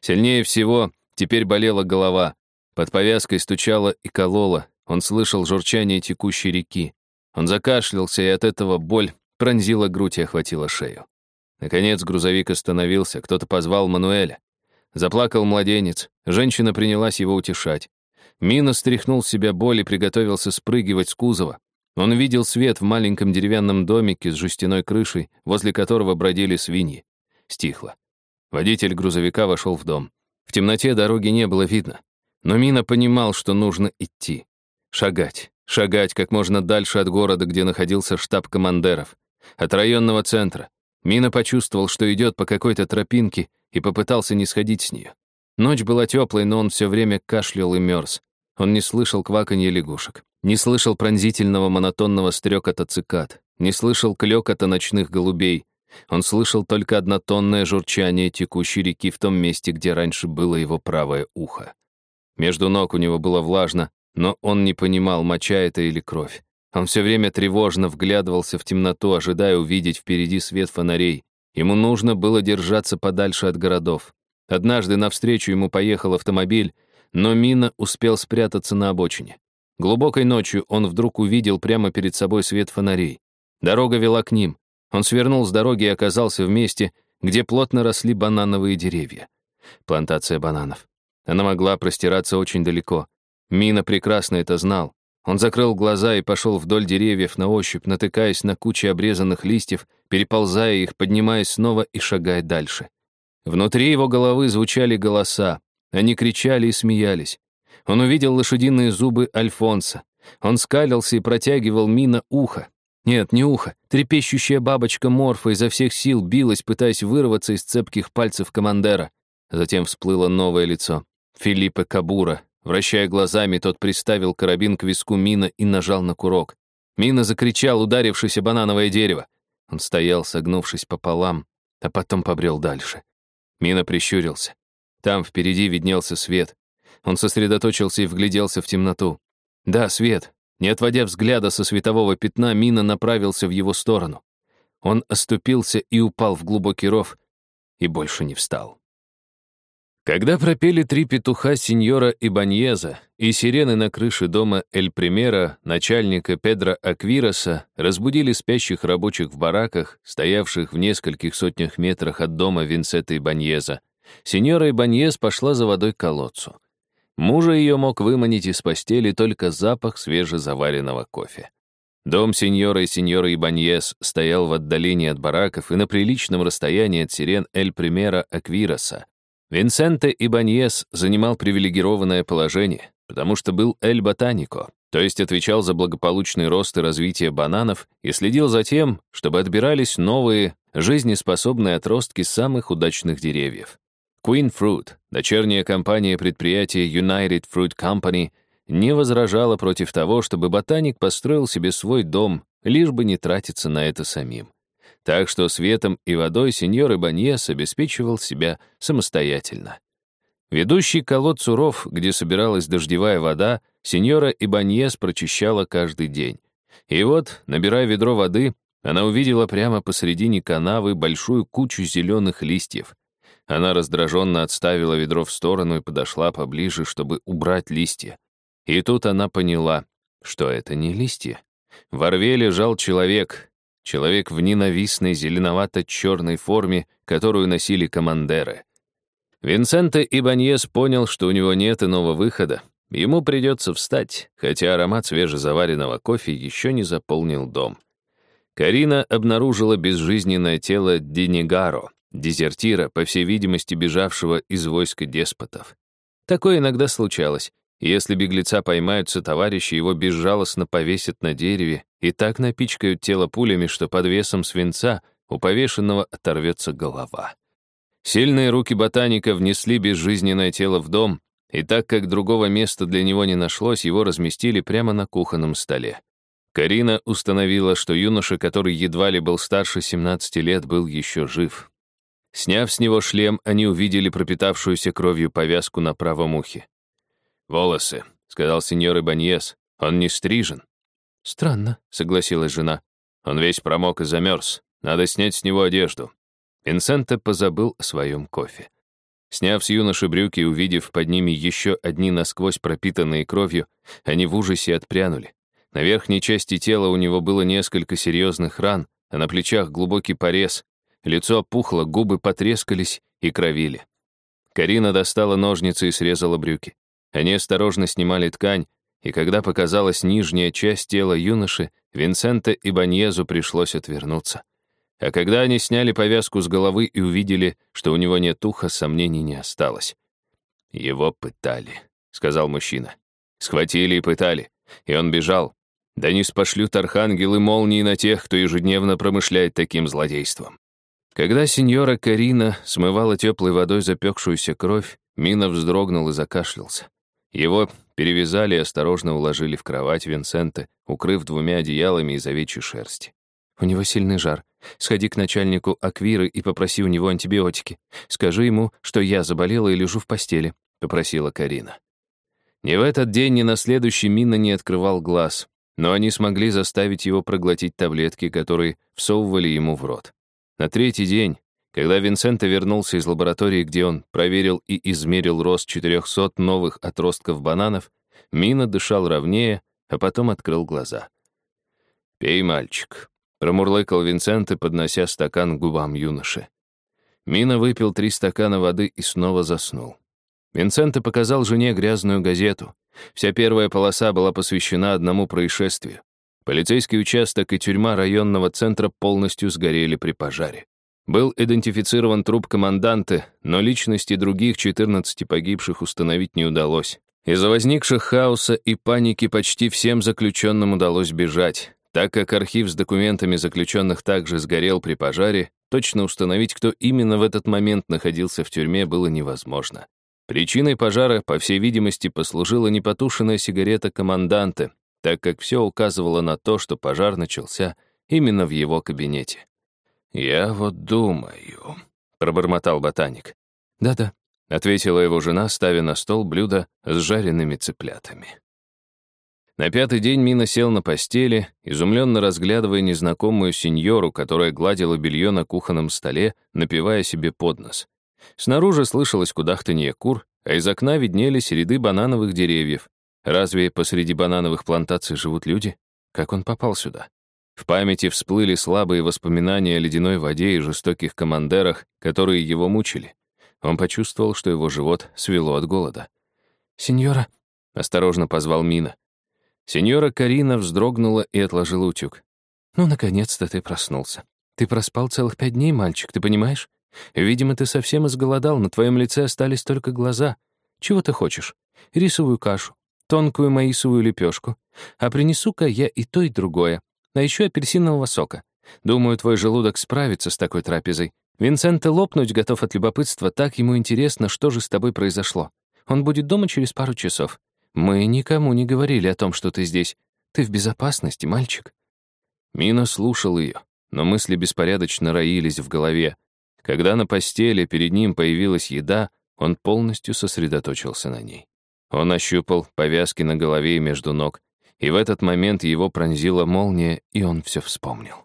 Сильнее всего теперь болела голова. Под повязкой стучала и колола. Он слышал журчание текущей реки. Он закашлялся, и от этого боль пронзила грудь и охватила шею. Наконец грузовик остановился, кто-то позвал Мануэля. Заплакал младенец, женщина принялась его утешать. Мина стряхнул с себя боль и приготовился спрыгивать с кузова. Он видел свет в маленьком деревянном домике с жестяной крышей, возле которого бродили свиньи. Стихло. Водитель грузовика вошел в дом. В темноте дороги не было видно. Но Мина понимал, что нужно идти. Шагать. Шагать как можно дальше от города, где находился штаб командеров. От районного центра. Мина почувствовал, что идет по какой-то тропинке и попытался не сходить с нее. Ночь была теплой, но он все время кашлял и мерз. Он не слышал кваканья лягушек, не слышал пронзительного монотонного стрекота цикад, не слышал клёкота ночных голубей. Он слышал только однотонное журчание текущей реки в том месте, где раньше было его правое ухо. Между ног у него было влажно, но он не понимал, моча это или кровь. Он все время тревожно вглядывался в темноту, ожидая увидеть впереди свет фонарей. Ему нужно было держаться подальше от городов. Однажды навстречу ему поехал автомобиль, но Мина успел спрятаться на обочине. Глубокой ночью он вдруг увидел прямо перед собой свет фонарей. Дорога вела к ним. Он свернул с дороги и оказался в месте, где плотно росли банановые деревья. Плантация бананов. Она могла простираться очень далеко. Мина прекрасно это знал. Он закрыл глаза и пошел вдоль деревьев на ощупь, натыкаясь на кучи обрезанных листьев, переползая их, поднимаясь снова и шагая дальше. Внутри его головы звучали голоса. Они кричали и смеялись. Он увидел лошадиные зубы Альфонса. Он скалился и протягивал Мина ухо. Нет, не ухо. Трепещущая бабочка Морфа изо всех сил билась, пытаясь вырваться из цепких пальцев командера. Затем всплыло новое лицо. Филиппе Кабура. Вращая глазами, тот приставил карабин к виску Мина и нажал на курок. Мина закричал, ударившись о банановое дерево. Он стоял, согнувшись пополам, а потом побрел дальше. Мина прищурился. Там впереди виднелся свет. Он сосредоточился и вгляделся в темноту. Да, свет. Не отводя взгляда со светового пятна, Мина направился в его сторону. Он оступился и упал в глубокий ров, и больше не встал. Когда пропели три петуха сеньора Ибаньеза и сирены на крыше дома Эль Примера, начальника Педро Аквироса, разбудили спящих рабочих в бараках, стоявших в нескольких сотнях метрах от дома Винсета Ибаньеза, Сеньора Ибаньес пошла за водой к колодцу. Мужа ее мог выманить из постели только запах свежезаваренного кофе. Дом сеньора и сеньора Ибаньес стоял в отдалении от бараков и на приличном расстоянии от сирен Эль Примера Аквироса. Винсенте Ибаньес занимал привилегированное положение, потому что был Эль Ботанико, то есть отвечал за благополучный рост и развитие бананов и следил за тем, чтобы отбирались новые, жизнеспособные отростки самых удачных деревьев. Queen Fruit, дочерняя компания предприятия United Fruit Company, не возражала против того, чтобы ботаник построил себе свой дом, лишь бы не тратиться на это самим. Так что светом и водой сеньор Ибаньес обеспечивал себя самостоятельно. Ведущий колодцу ров, где собиралась дождевая вода, сеньора Ибаньес прочищала каждый день. И вот, набирая ведро воды, она увидела прямо посредине канавы большую кучу зеленых листьев. Она раздраженно отставила ведро в сторону и подошла поближе, чтобы убрать листья. И тут она поняла, что это не листья. В рве лежал человек, человек в ненавистной зеленовато-черной форме, которую носили командеры. Винсенте Ибаньес понял, что у него нет иного выхода. Ему придется встать, хотя аромат свежезаваренного кофе еще не заполнил дом. Карина обнаружила безжизненное тело Денигаро, дезертира, по всей видимости, бежавшего из войска деспотов. Такое иногда случалось. Если беглеца поймают товарищи, его безжалостно повесят на дереве и так напичкают тело пулями, что под весом свинца у повешенного оторвется голова. Сильные руки ботаника внесли безжизненное тело в дом, и так как другого места для него не нашлось, его разместили прямо на кухонном столе. Карина установила, что юноша, который едва ли был старше 17 лет, был еще жив. Сняв с него шлем, они увидели пропитавшуюся кровью повязку на правом ухе. «Волосы», — сказал сеньор Ибаньес, — «он не стрижен». «Странно», — согласилась жена. «Он весь промок и замерз. Надо снять с него одежду. Винсенте позабыл о своем кофе. Сняв с юноши брюки и увидев под ними еще одни насквозь пропитанные кровью, они в ужасе отпрянули. На верхней части тела у него было несколько серьезных ран, а на плечах глубокий порез. Лицо опухло, губы потрескались и кровили. Карина достала ножницы и срезала брюки. Они осторожно снимали ткань, и когда показалась нижняя часть тела юноши, Винсенте и Баньезу пришлось отвернуться. А когда они сняли повязку с головы и увидели, что у него нет уха, сомнений не осталось. «Его пытали», — сказал мужчина. «Схватили и пытали, и он бежал. Да не спошлют архангелы молнии на тех, кто ежедневно промышляет таким злодейством». Когда сеньора Карина смывала теплой водой запекшуюся кровь, Мина вздрогнул и закашлялся. Его перевязали и осторожно уложили в кровать Винсента, укрыв двумя одеялами из овечьей шерсти. У него сильный жар. Сходи к начальнику Аквиры и попроси у него антибиотики. Скажи ему, что я заболела и лежу в постели», — попросила Карина. Ни в этот день, ни на следующий Мина не открывал глаз, но они смогли заставить его проглотить таблетки, которые всовывали ему в рот. На третий день, когда Винсента вернулся из лаборатории, где он проверил и измерил рост 400 новых отростков бананов, Мина дышал ровнее, а потом открыл глаза. «Пей, мальчик», Промурлыкал Винсент и поднося стакан к губам юноши. Мина выпил три стакана воды и снова заснул. Винсент показал жене грязную газету. Вся первая полоса была посвящена одному происшествию. Полицейский участок и тюрьма районного центра полностью сгорели при пожаре. Был идентифицирован труп команданта, но личности других 14 погибших установить не удалось. Из-за возникших хаоса и паники почти всем заключенным удалось бежать. Так как архив с документами заключенных также сгорел при пожаре, точно установить, кто именно в этот момент находился в тюрьме, было невозможно. Причиной пожара, по всей видимости, послужила непотушенная сигарета команданта, так как все указывало на то, что пожар начался именно в его кабинете. «Я вот думаю», — пробормотал ботаник. «Да-да», — ответила его жена, ставя на стол блюдо с жареными цыплятами. На пятый день Мина сел на постели, изумленно разглядывая незнакомую сеньору, которая гладила белье на кухонном столе, напивая себе под нос. Снаружи слышалось кудахтанье кур, а из окна виднелись ряды банановых деревьев. Разве посреди банановых плантаций живут люди? Как он попал сюда? В памяти всплыли слабые воспоминания о ледяной воде и жестоких командерах, которые его мучили. Он почувствовал, что его живот свело от голода. «Сеньора», — осторожно позвал Мина. Сеньора Карина вздрогнула и отложила утюг. «Ну, наконец-то ты проснулся. Ты проспал целых пять дней, мальчик, ты понимаешь? Видимо, ты совсем изголодал, на твоем лице остались только глаза. Чего ты хочешь? Рисовую кашу, тонкую маисовую лепешку. А принесу-ка я и то, и другое. А еще апельсинового сока. Думаю, твой желудок справится с такой трапезой. Винсента лопнуть готов от любопытства, так ему интересно, что же с тобой произошло. Он будет дома через пару часов. Мы никому не говорили о том, что ты здесь. Ты в безопасности, мальчик». Мина слушал ее, но мысли беспорядочно роились в голове. Когда на постели перед ним появилась еда, он полностью сосредоточился на ней. Он ощупал повязки на голове и между ног, и в этот момент его пронзила молния, и он все вспомнил.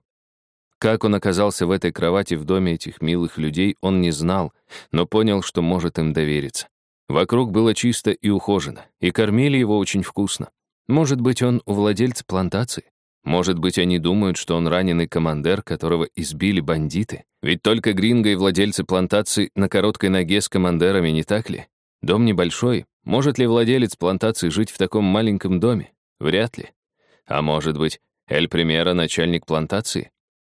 Как он оказался в этой кровати в доме этих милых людей, он не знал, но понял, что может им довериться. Вокруг было чисто и ухожено, и кормили его очень вкусно. Может быть, он у владельца плантации? Может быть, они думают, что он раненый командир, которого избили бандиты? Ведь только гринго и владельцы плантации на короткой ноге с командерами, не так ли? Дом небольшой. Может ли владелец плантации жить в таком маленьком доме? Вряд ли. А может быть, Эль Примера начальник плантации?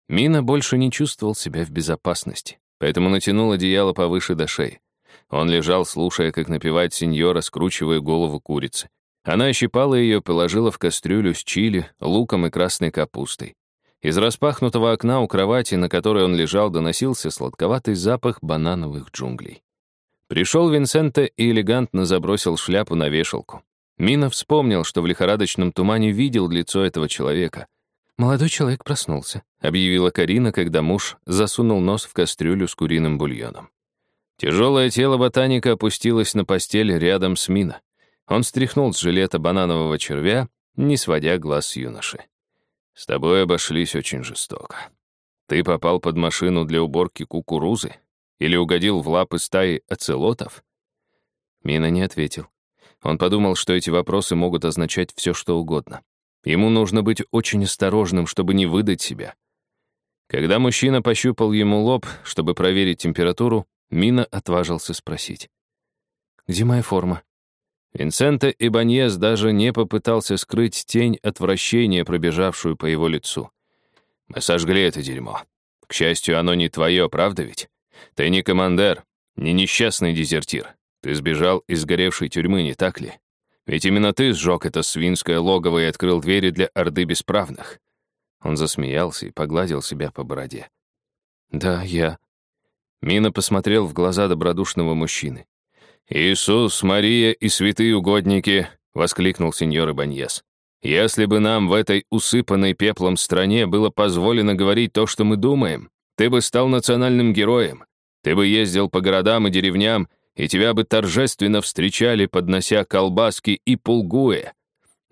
Мина больше не чувствовал себя в безопасности, поэтому натянул одеяло повыше до шеи. Он лежал, слушая, как напевает сеньора, скручивая голову курицы. Она ощипала ее, положила в кастрюлю с чили, луком и красной капустой. Из распахнутого окна у кровати, на которой он лежал, доносился сладковатый запах банановых джунглей. Пришел Винсента и элегантно забросил шляпу на вешалку. Мина вспомнил, что в лихорадочном тумане видел лицо этого человека — «Молодой человек проснулся», — объявила Карина, когда муж засунул нос в кастрюлю с куриным бульоном. Тяжелое тело ботаника опустилось на постель рядом с Мина. Он стряхнул с жилета бананового червя, не сводя глаз с юноши. «С тобой обошлись очень жестоко. Ты попал под машину для уборки кукурузы или угодил в лапы стаи оцелотов?» Мина не ответил. Он подумал, что эти вопросы могут означать все, что угодно. Ему нужно быть очень осторожным, чтобы не выдать себя. Когда мужчина пощупал ему лоб, чтобы проверить температуру, Мина отважился спросить. «Где моя форма?» Винсента Ибаньес даже не попытался скрыть тень отвращения, пробежавшую по его лицу. «Мы сожгли это дерьмо. К счастью, оно не твое, правда ведь? Ты не командир, не несчастный дезертир. Ты сбежал из сгоревшей тюрьмы, не так ли? Ведь именно ты сжег это свинское логово и открыл двери для орды бесправных». Он засмеялся и погладил себя по бороде. «Да, я». Мина посмотрел в глаза добродушного мужчины. «Иисус, Мария и святые угодники!» — воскликнул сеньор Ибаньес. «Если бы нам в этой усыпанной пеплом стране было позволено говорить то, что мы думаем, ты бы стал национальным героем. Ты бы ездил по городам и деревням и тебя бы торжественно встречали, поднося колбаски и пулгуя.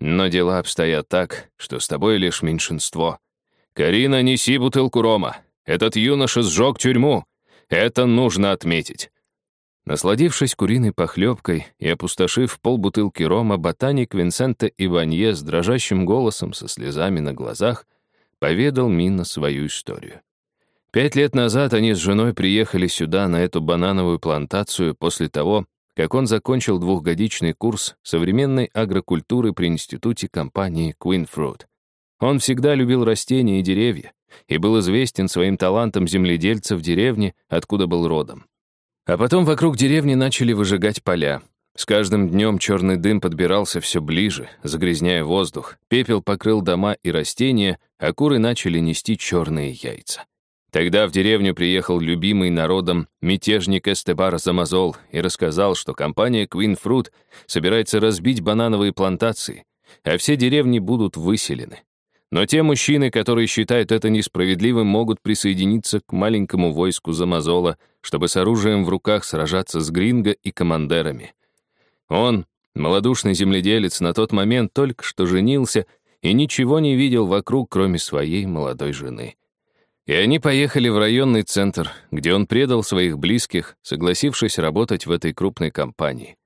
Но дела обстоят так, что с тобой лишь меньшинство. Карина, неси бутылку рома. Этот юноша сжег тюрьму. Это нужно отметить». Насладившись куриной похлебкой и опустошив полбутылки рома, ботаник Винсента Иванье с дрожащим голосом со слезами на глазах поведал Минна свою историю. Пять лет назад они с женой приехали сюда, на эту банановую плантацию, после того, как он закончил двухгодичный курс современной агрокультуры при институте компании Queen Fruit. Он всегда любил растения и деревья и был известен своим талантом земледельца в деревне, откуда был родом. А потом вокруг деревни начали выжигать поля. С каждым днем черный дым подбирался все ближе, загрязняя воздух, пепел покрыл дома и растения, а куры начали нести черные яйца. Тогда в деревню приехал любимый народом мятежник Эстебар Замазол и рассказал, что компания Queen Fruit собирается разбить банановые плантации, а все деревни будут выселены. Но те мужчины, которые считают это несправедливым, могут присоединиться к маленькому войску Замазола, чтобы с оружием в руках сражаться с Гринго и командерами. Он, малодушный земледелец, на тот момент только что женился и ничего не видел вокруг, кроме своей молодой жены. И они поехали в районный центр, где он предал своих близких, согласившись работать в этой крупной компании.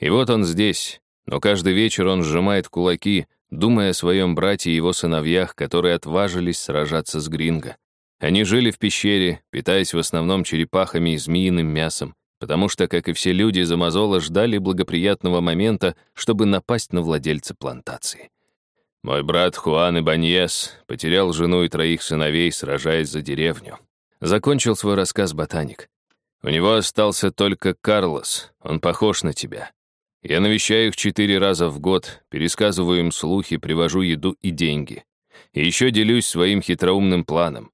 И вот он здесь, но каждый вечер он сжимает кулаки, думая о своем брате и его сыновьях, которые отважились сражаться с Гринго. Они жили в пещере, питаясь в основном черепахами и змеиным мясом, потому что, как и все люди из Амазола, ждали благоприятного момента, чтобы напасть на владельца плантации. Мой брат Хуан Ибаньес потерял жену и троих сыновей, сражаясь за деревню. Закончил свой рассказ ботаник. У него остался только Карлос, он похож на тебя. Я навещаю их четыре раза в год, пересказываю им слухи, привожу еду и деньги. И еще делюсь своим хитроумным планом.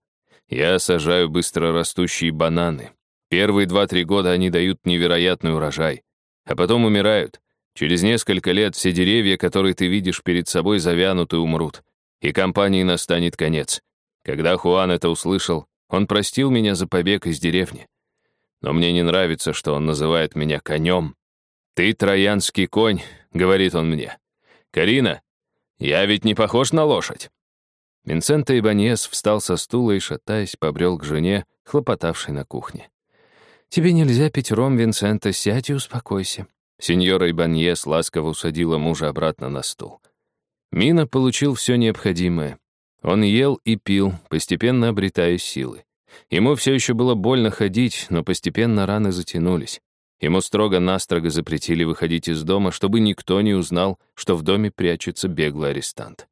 Я сажаю быстрорастущие бананы. Первые два-три года они дают невероятный урожай, а потом умирают. Через несколько лет все деревья, которые ты видишь перед собой, завянут и умрут, и компании настанет конец. Когда Хуан это услышал, он простил меня за побег из деревни. Но мне не нравится, что он называет меня конем, «Ты троянский конь», — говорит он мне. «Карина, я ведь не похож на лошадь». Винсента Ибаньес встал со стула и, шатаясь, побрел к жене, хлопотавшей на кухне. «Тебе нельзя пить ром, Винсента, сядь и успокойся». Сеньора Ибаньес ласково усадила мужа обратно на стул. Мина получил все необходимое. Он ел и пил, постепенно обретая силы. Ему все еще было больно ходить, но постепенно раны затянулись. Ему строго-настрого запретили выходить из дома, чтобы никто не узнал, что в доме прячется беглый арестант.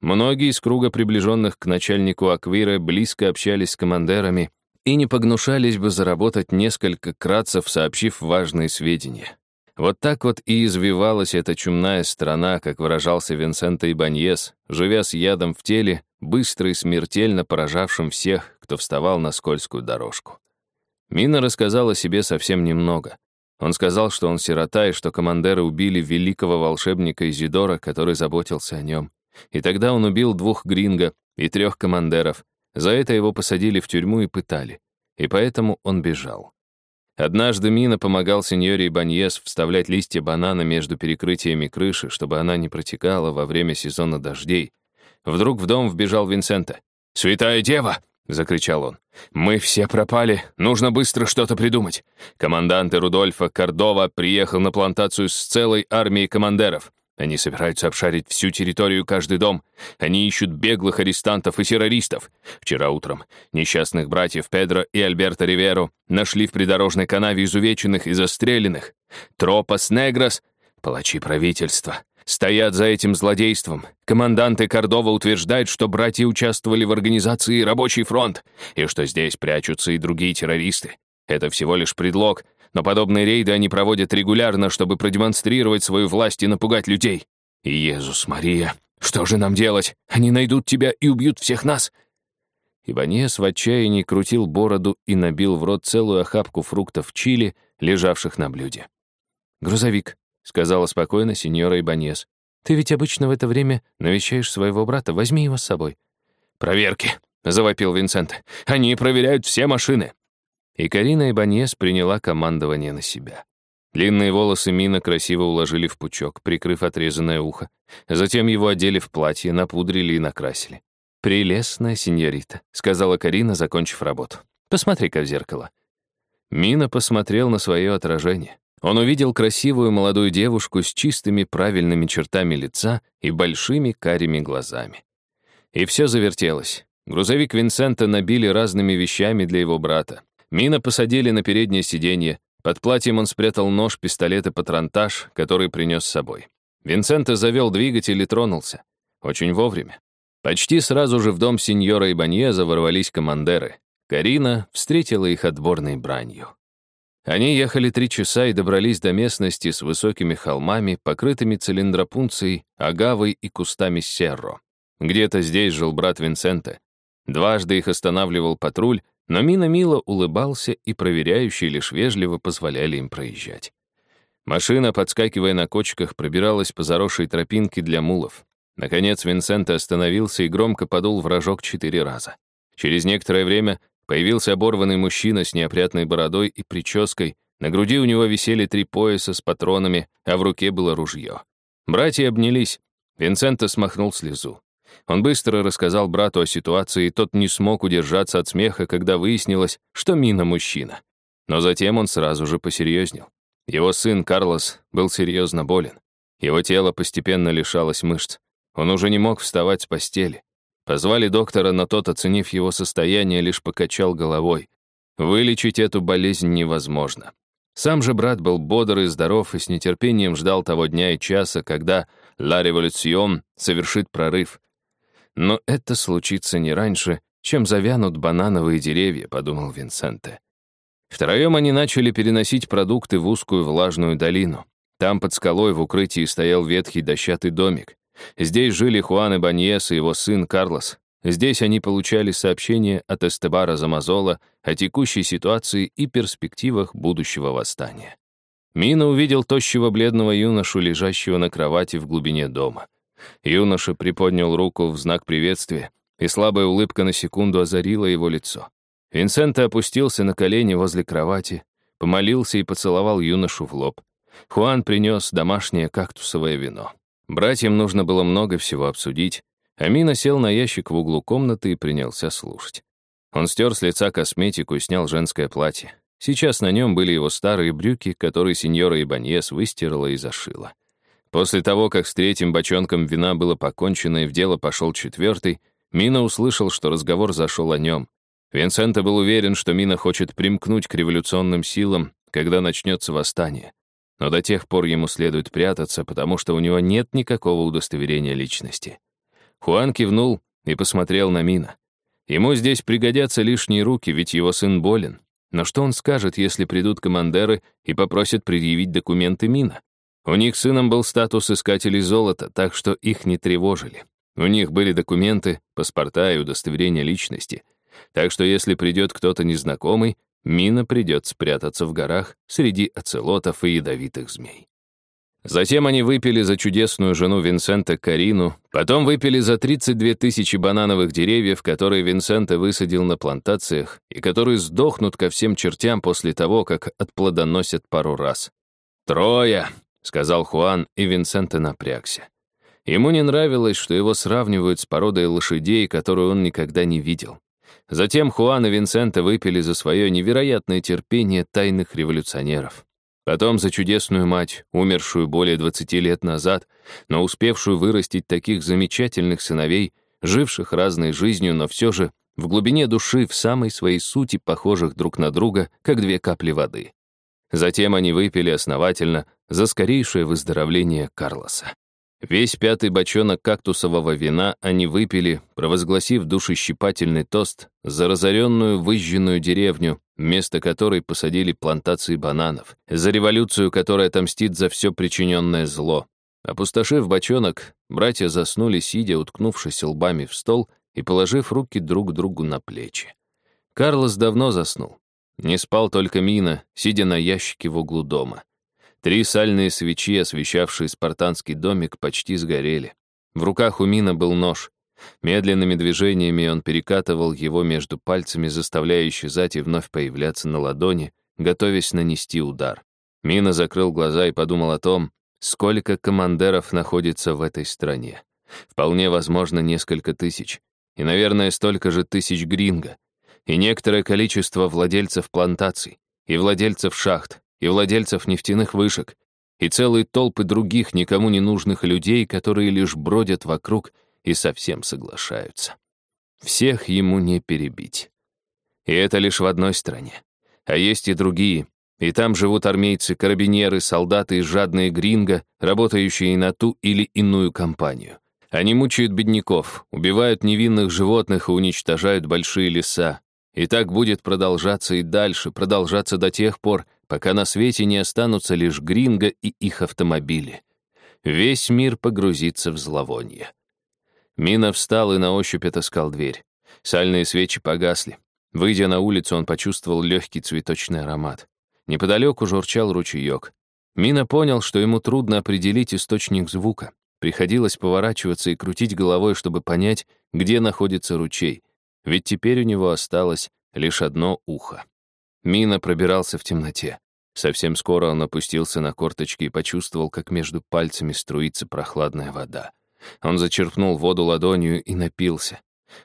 Многие из круга приближенных к начальнику Аквира близко общались с командерами и не погнушались бы заработать несколько кратцев, сообщив важные сведения. Вот так вот и извивалась эта чумная страна, как выражался Винсента Ибаньес, живя с ядом в теле, быстро и смертельно поражавшим всех, кто вставал на скользкую дорожку. Мина рассказал о себе совсем немного. Он сказал, что он сирота и что командеры убили великого волшебника Изидора, который заботился о нем. И тогда он убил двух гринго и трех командеров. За это его посадили в тюрьму и пытали. И поэтому он бежал. Однажды Мина помогал сеньоре Баньес вставлять листья банана между перекрытиями крыши, чтобы она не протекала во время сезона дождей. Вдруг в дом вбежал Винсента. «Святая дева!» — закричал он. «Мы все пропали. Нужно быстро что-то придумать. Командант Рудольфа Кордова приехал на плантацию с целой армией командеров. Они собираются обшарить всю территорию, каждый дом. Они ищут беглых арестантов и террористов. Вчера утром несчастных братьев Педро и Альберто Риверо нашли в придорожной канаве изувеченных и застреленных. Тропас Негрос — палачи правительства стоят за этим злодейством. Команданты Кордова утверждают, что братья участвовали в организации «Рабочий фронт» и что здесь прячутся и другие террористы. Это всего лишь предлог, но подобные рейды они проводят регулярно, чтобы продемонстрировать свою власть и напугать людей. Иисус Мария, что же нам делать? Они найдут тебя и убьют всех нас. Ибанес в отчаянии крутил бороду и набил в рот целую охапку фруктов чили, лежавших на блюде. «Грузовик», — сказала спокойно сеньора Ибанес. «Ты ведь обычно в это время навещаешь своего брата. Возьми его с собой». «Проверки!» — завопил Винсент. «Они проверяют все машины!» И Карина Ибанес приняла командование на себя. Длинные волосы Мина красиво уложили в пучок, прикрыв отрезанное ухо. Затем его одели в платье, напудрили и накрасили. «Прелестная сеньорита», — сказала Карина, закончив работу. «Посмотри-ка в зеркало». Мина посмотрел на свое отражение. Он увидел красивую молодую девушку с чистыми правильными чертами лица и большими карими глазами. И все завертелось. Грузовик Винсента набили разными вещами для его брата. Мина посадили на переднее сиденье. Под платьем он спрятал нож, пистолет и патронтаж, который принес с собой. Винсента завел двигатель и тронулся. Очень вовремя. Почти сразу же в дом сеньора Ибаньеза ворвались командеры. Карина встретила их отборной бранью. Они ехали три часа и добрались до местности с высокими холмами, покрытыми цилиндропунцией, агавой и кустами серро. Где-то здесь жил брат Винсента. Дважды их останавливал патруль, но Мина мило улыбался, и проверяющие лишь вежливо позволяли им проезжать. Машина, подскакивая на кочках, пробиралась по заросшей тропинке для мулов. Наконец Винсента остановился и громко подул в рожок четыре раза. Через некоторое время Появился оборванный мужчина с неопрятной бородой и прической. На груди у него висели три пояса с патронами, а в руке было ружье. Братья обнялись. Винсента смахнул слезу. Он быстро рассказал брату о ситуации, и тот не смог удержаться от смеха, когда выяснилось, что Мина мужчина. Но затем он сразу же посерьезнел. Его сын Карлос был серьезно болен. Его тело постепенно лишалось мышц. Он уже не мог вставать с постели. Позвали доктора, но тот, оценив его состояние, лишь покачал головой. Вылечить эту болезнь невозможно. Сам же брат был бодр и здоров и с нетерпением ждал того дня и часа, когда «Ла Революцион» совершит прорыв. Но это случится не раньше, чем завянут банановые деревья, подумал Винсенте. Втроем они начали переносить продукты в узкую влажную долину. Там под скалой в укрытии стоял ветхий дощатый домик. Здесь жили Хуан и Баньес и его сын Карлос. Здесь они получали сообщения от Эстебара Замазола о текущей ситуации и перспективах будущего восстания. Мина увидел тощего бледного юношу, лежащего на кровати в глубине дома. Юноша приподнял руку в знак приветствия, и слабая улыбка на секунду озарила его лицо. Винсента опустился на колени возле кровати, помолился и поцеловал юношу в лоб. Хуан принес домашнее кактусовое вино. Братьям нужно было много всего обсудить. Амина сел на ящик в углу комнаты и принялся слушать. Он стер с лица косметику и снял женское платье. Сейчас на нем были его старые брюки, которые сеньора Ибаньес выстирала и зашила. После того, как с третьим бочонком вина было покончено и в дело пошел четвертый, Мина услышал, что разговор зашел о нем. Винсента был уверен, что Мина хочет примкнуть к революционным силам, когда начнется восстание но до тех пор ему следует прятаться, потому что у него нет никакого удостоверения личности. Хуан кивнул и посмотрел на Мина. Ему здесь пригодятся лишние руки, ведь его сын болен. Но что он скажет, если придут командеры и попросят предъявить документы Мина? У них сыном был статус искателей золота, так что их не тревожили. У них были документы, паспорта и удостоверения личности. Так что если придет кто-то незнакомый, Мина придет спрятаться в горах среди оцелотов и ядовитых змей. Затем они выпили за чудесную жену Винсента Карину, потом выпили за 32 тысячи банановых деревьев, которые Винсента высадил на плантациях и которые сдохнут ко всем чертям после того, как отплодоносят пару раз. «Трое», — сказал Хуан, и Винсента напрягся. Ему не нравилось, что его сравнивают с породой лошадей, которую он никогда не видел. Затем Хуан и Винсента выпили за свое невероятное терпение тайных революционеров. Потом за чудесную мать, умершую более 20 лет назад, но успевшую вырастить таких замечательных сыновей, живших разной жизнью, но все же в глубине души, в самой своей сути, похожих друг на друга, как две капли воды. Затем они выпили основательно за скорейшее выздоровление Карлоса. Весь пятый бочонок кактусового вина они выпили, провозгласив душещипательный тост за разоренную выжженную деревню, место которой посадили плантации бананов, за революцию, которая отомстит за все причиненное зло. Опустошив бочонок, братья заснули, сидя, уткнувшись лбами в стол и положив руки друг другу на плечи. Карлос давно заснул. Не спал только Мина, сидя на ящике в углу дома. Три сальные свечи, освещавшие спартанский домик, почти сгорели. В руках у Мина был нож. Медленными движениями он перекатывал его между пальцами, заставляя исчезать и вновь появляться на ладони, готовясь нанести удар. Мина закрыл глаза и подумал о том, сколько командеров находится в этой стране. Вполне возможно, несколько тысяч. И, наверное, столько же тысяч гринго. И некоторое количество владельцев плантаций, и владельцев шахт, и владельцев нефтяных вышек, и целые толпы других никому не нужных людей, которые лишь бродят вокруг и совсем соглашаются. Всех ему не перебить. И это лишь в одной стране. А есть и другие. И там живут армейцы, карабинеры, солдаты и жадные гринго, работающие на ту или иную компанию. Они мучают бедняков, убивают невинных животных и уничтожают большие леса. И так будет продолжаться и дальше, продолжаться до тех пор, пока на свете не останутся лишь Гринго и их автомобили. Весь мир погрузится в зловонье. Мина встал и на ощупь отыскал дверь. Сальные свечи погасли. Выйдя на улицу, он почувствовал легкий цветочный аромат. Неподалеку журчал ручеек. Мина понял, что ему трудно определить источник звука. Приходилось поворачиваться и крутить головой, чтобы понять, где находится ручей. Ведь теперь у него осталось лишь одно ухо. Мина пробирался в темноте. Совсем скоро он опустился на корточки и почувствовал, как между пальцами струится прохладная вода. Он зачерпнул воду ладонью и напился.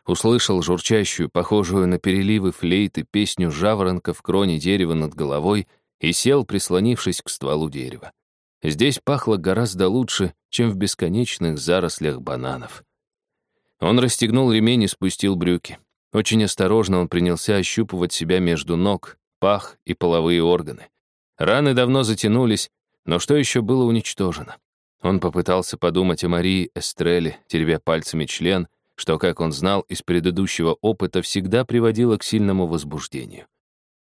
Услышал журчащую, похожую на переливы флейты, песню жаворонка в кроне дерева над головой и сел, прислонившись к стволу дерева. Здесь пахло гораздо лучше, чем в бесконечных зарослях бананов. Он расстегнул ремень и спустил брюки. Очень осторожно он принялся ощупывать себя между ног, пах и половые органы. Раны давно затянулись, но что еще было уничтожено? Он попытался подумать о Марии Эстреле, теребя пальцами член, что, как он знал из предыдущего опыта, всегда приводило к сильному возбуждению.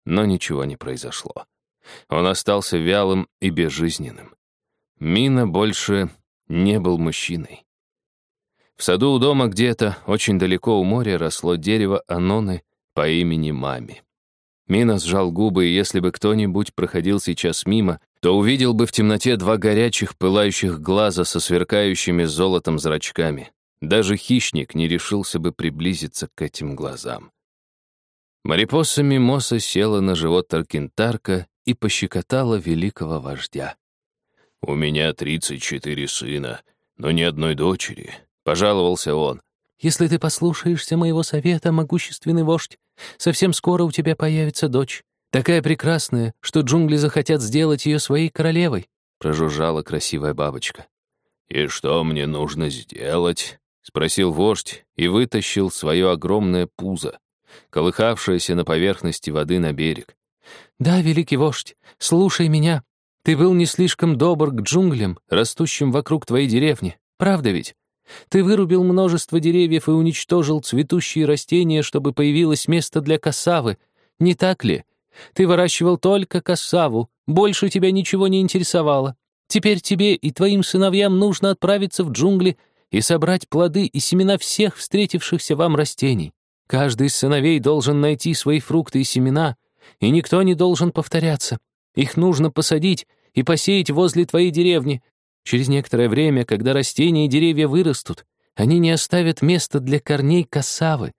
Но ничего не произошло. Он остался вялым и безжизненным. Мина больше не был мужчиной. В саду у дома где-то, очень далеко у моря, росло дерево Аноны по имени Мами. Мина сжал губы, и если бы кто-нибудь проходил сейчас мимо, то увидел бы в темноте два горячих, пылающих глаза со сверкающими золотом зрачками. Даже хищник не решился бы приблизиться к этим глазам. Марипоса Мимоса села на живот Таркинтарка и пощекотала великого вождя. «У меня тридцать четыре сына, но ни одной дочери», — пожаловался он. «Если ты послушаешься моего совета, могущественный вождь, совсем скоро у тебя появится дочь, такая прекрасная, что джунгли захотят сделать ее своей королевой», — прожужжала красивая бабочка. «И что мне нужно сделать?» — спросил вождь и вытащил свое огромное пузо, колыхавшееся на поверхности воды на берег. «Да, великий вождь, слушай меня. Ты был не слишком добр к джунглям, растущим вокруг твоей деревни. Правда ведь? Ты вырубил множество деревьев и уничтожил цветущие растения, чтобы появилось место для кассавы. Не так ли? Ты выращивал только кассаву, больше тебя ничего не интересовало. Теперь тебе и твоим сыновьям нужно отправиться в джунгли и собрать плоды и семена всех встретившихся вам растений. Каждый из сыновей должен найти свои фрукты и семена, и никто не должен повторяться. Их нужно посадить и посеять возле твоей деревни. Через некоторое время, когда растения и деревья вырастут, они не оставят места для корней кассавы.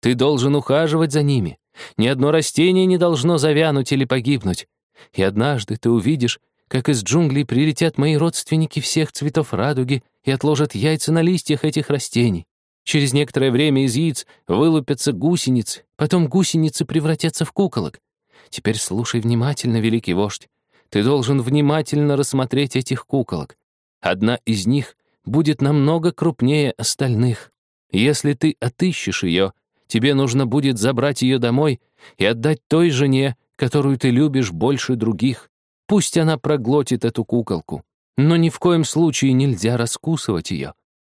Ты должен ухаживать за ними. Ни одно растение не должно завянуть или погибнуть. И однажды ты увидишь, как из джунглей прилетят мои родственники всех цветов радуги и отложат яйца на листьях этих растений. Через некоторое время из яиц вылупятся гусеницы, потом гусеницы превратятся в куколок. Теперь слушай внимательно, великий вождь. Ты должен внимательно рассмотреть этих куколок. Одна из них будет намного крупнее остальных. Если ты отыщешь ее, тебе нужно будет забрать ее домой и отдать той жене, которую ты любишь больше других. Пусть она проглотит эту куколку, но ни в коем случае нельзя раскусывать ее.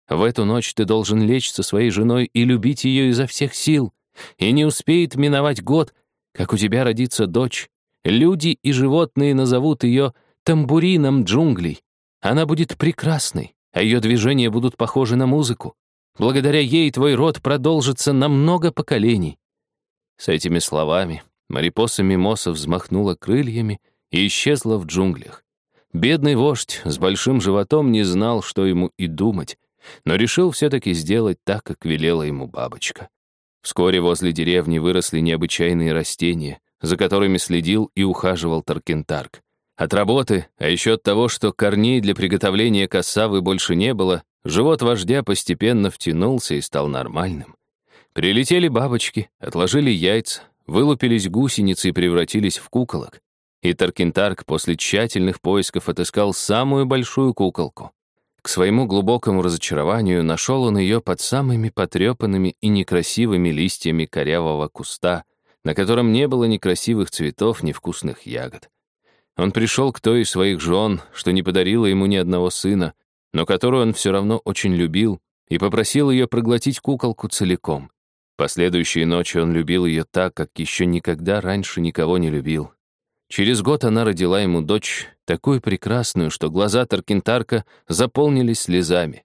В эту ночь ты должен лечь со своей женой и любить ее изо всех сил, и не успеет миновать год, как у тебя родится дочь, люди и животные назовут ее тамбурином джунглей. Она будет прекрасной, а ее движения будут похожи на музыку. Благодаря ей твой род продолжится на много поколений». С этими словами Марипоса Мимоса взмахнула крыльями и исчезла в джунглях. Бедный вождь с большим животом не знал, что ему и думать, но решил все-таки сделать так, как велела ему бабочка. Вскоре возле деревни выросли необычайные растения, за которыми следил и ухаживал Таркентарк. От работы, а еще от того, что корней для приготовления кассавы больше не было, живот вождя постепенно втянулся и стал нормальным. Прилетели бабочки, отложили яйца, вылупились гусеницы и превратились в куколок. И Таркентарк после тщательных поисков отыскал самую большую куколку. К своему глубокому разочарованию нашел он ее под самыми потрепанными и некрасивыми листьями корявого куста, на котором не было ни красивых цветов, ни вкусных ягод. Он пришел к той из своих жен, что не подарила ему ни одного сына, но которую он все равно очень любил, и попросил ее проглотить куколку целиком. Последующие ночи он любил ее так, как еще никогда раньше никого не любил. Через год она родила ему дочь, такую прекрасную, что глаза Таркентарка заполнились слезами.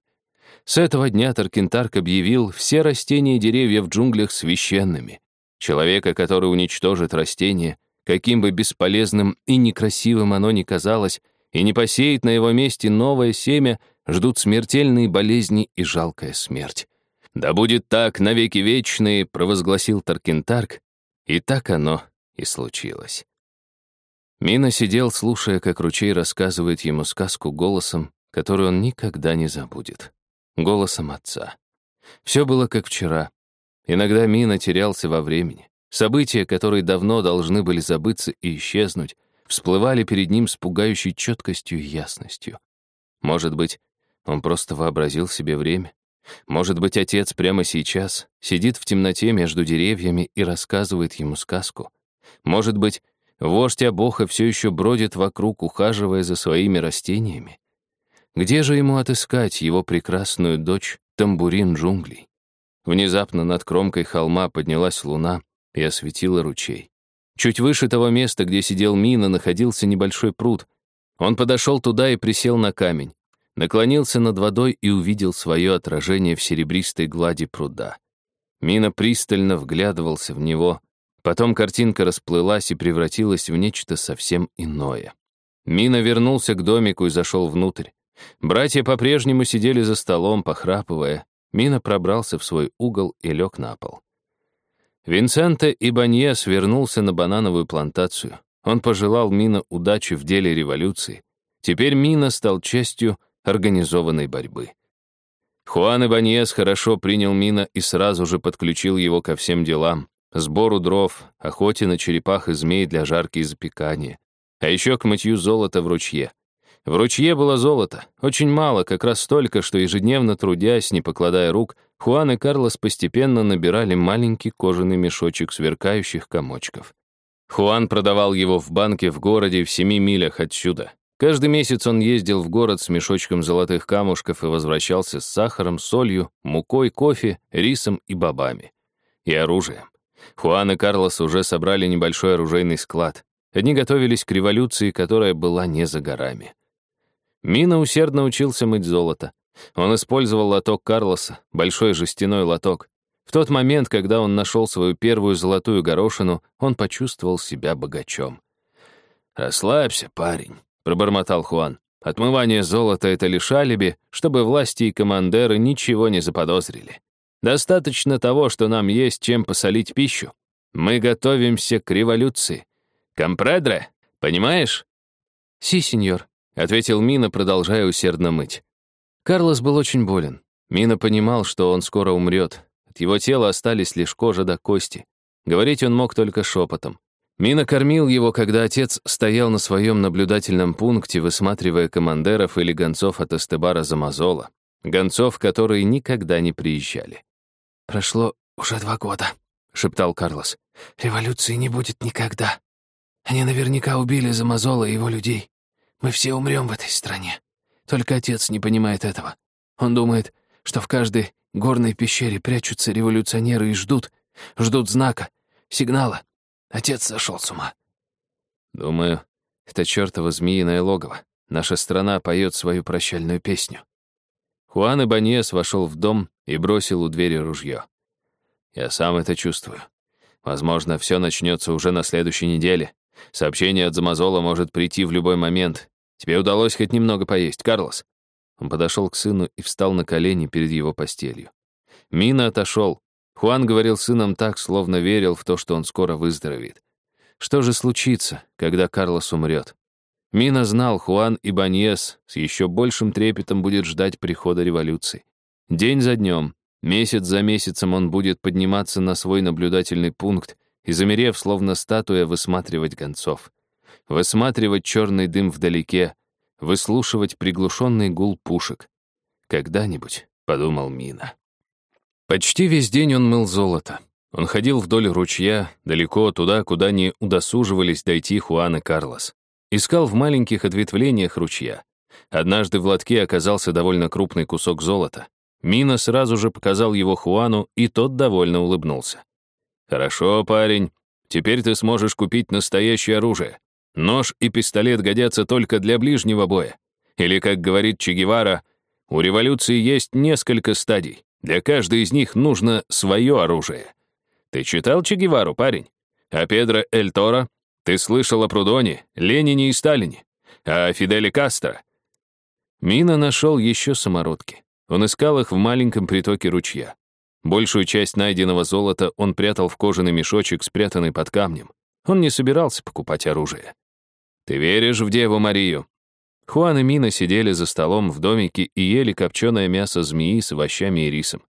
С этого дня Таркентарк объявил все растения и деревья в джунглях священными. Человека, который уничтожит растение, каким бы бесполезным и некрасивым оно ни казалось, и не посеет на его месте новое семя, ждут смертельные болезни и жалкая смерть. «Да будет так навеки вечные», — провозгласил Таркентарк, и так оно и случилось. Мина сидел, слушая, как ручей рассказывает ему сказку голосом, который он никогда не забудет. Голосом отца. Все было как вчера. Иногда Мина терялся во времени. События, которые давно должны были забыться и исчезнуть, всплывали перед ним с пугающей четкостью и ясностью. Может быть, он просто вообразил себе время? Может быть, отец прямо сейчас сидит в темноте между деревьями и рассказывает ему сказку? Может быть, Вождь Абоха все еще бродит вокруг, ухаживая за своими растениями. Где же ему отыскать его прекрасную дочь, тамбурин джунглей? Внезапно над кромкой холма поднялась луна и осветила ручей. Чуть выше того места, где сидел Мина, находился небольшой пруд. Он подошел туда и присел на камень. Наклонился над водой и увидел свое отражение в серебристой глади пруда. Мина пристально вглядывался в него. Потом картинка расплылась и превратилась в нечто совсем иное. Мина вернулся к домику и зашел внутрь. Братья по-прежнему сидели за столом, похрапывая. Мина пробрался в свой угол и лег на пол. Винсенте Ибаньес вернулся на банановую плантацию. Он пожелал Мина удачи в деле революции. Теперь Мина стал частью организованной борьбы. Хуан Ибаньес хорошо принял Мина и сразу же подключил его ко всем делам. Сбору дров, охоте на черепах и змей для жарки и запекания. А еще к мытью золота в ручье. В ручье было золото, очень мало, как раз столько, что ежедневно трудясь, не покладая рук, Хуан и Карлос постепенно набирали маленький кожаный мешочек сверкающих комочков. Хуан продавал его в банке в городе в семи милях отсюда. Каждый месяц он ездил в город с мешочком золотых камушков и возвращался с сахаром, солью, мукой, кофе, рисом и бобами. И оружием. Хуан и Карлос уже собрали небольшой оружейный склад. Они готовились к революции, которая была не за горами. Мина усердно учился мыть золото. Он использовал лоток Карлоса, большой жестяной лоток. В тот момент, когда он нашел свою первую золотую горошину, он почувствовал себя богачом. «Расслабься, парень», — пробормотал Хуан. «Отмывание золота — это лишь алиби, чтобы власти и командеры ничего не заподозрили. Достаточно того, что нам есть чем посолить пищу. Мы готовимся к революции. Компредре, понимаешь?» «Си, сеньор», — ответил Мина, продолжая усердно мыть. Карлос был очень болен. Мина понимал, что он скоро умрет. От его тела остались лишь кожа до кости. Говорить он мог только шепотом. Мина кормил его, когда отец стоял на своем наблюдательном пункте, высматривая командеров или гонцов от Эстебара Замазола, гонцов, которые никогда не приезжали. «Прошло уже два года», — шептал Карлос. «Революции не будет никогда. Они наверняка убили Замазола и его людей. Мы все умрем в этой стране. Только отец не понимает этого. Он думает, что в каждой горной пещере прячутся революционеры и ждут, ждут знака, сигнала. Отец сошел с ума. Думаю, это чертово змеиное логово. Наша страна поет свою прощальную песню. Хуан Ибаньес вошел в дом и бросил у двери ружье. Я сам это чувствую. Возможно, все начнется уже на следующей неделе. Сообщение от Замазола может прийти в любой момент. Тебе удалось хоть немного поесть, Карлос?» Он подошел к сыну и встал на колени перед его постелью. Мина отошел. Хуан говорил сыном так, словно верил в то, что он скоро выздоровеет. Что же случится, когда Карлос умрет? Мина знал, Хуан и Баньес с еще большим трепетом будет ждать прихода революции. День за днем, месяц за месяцем он будет подниматься на свой наблюдательный пункт и, замерев, словно статуя, высматривать гонцов высматривать черный дым вдалеке, выслушивать приглушенный гул пушек. «Когда-нибудь», — подумал Мина. Почти весь день он мыл золото. Он ходил вдоль ручья, далеко туда, куда не удосуживались дойти Хуан и Карлос. Искал в маленьких ответвлениях ручья. Однажды в лотке оказался довольно крупный кусок золота. Мина сразу же показал его Хуану, и тот довольно улыбнулся. «Хорошо, парень. Теперь ты сможешь купить настоящее оружие. Нож и пистолет годятся только для ближнего боя. Или, как говорит Че Гевара, у революции есть несколько стадий. Для каждой из них нужно свое оружие. Ты читал Че Гевару, парень? А Педро Эль Торо? Ты слышал о Прудоне, Ленине и Сталине? А Фиделе Кастро? Мина нашел еще самородки. Он искал их в маленьком притоке ручья. Большую часть найденного золота он прятал в кожаный мешочек, спрятанный под камнем. Он не собирался покупать оружие. «Ты веришь в Деву Марию?» Хуан и Мина сидели за столом в домике и ели копченое мясо змеи с овощами и рисом.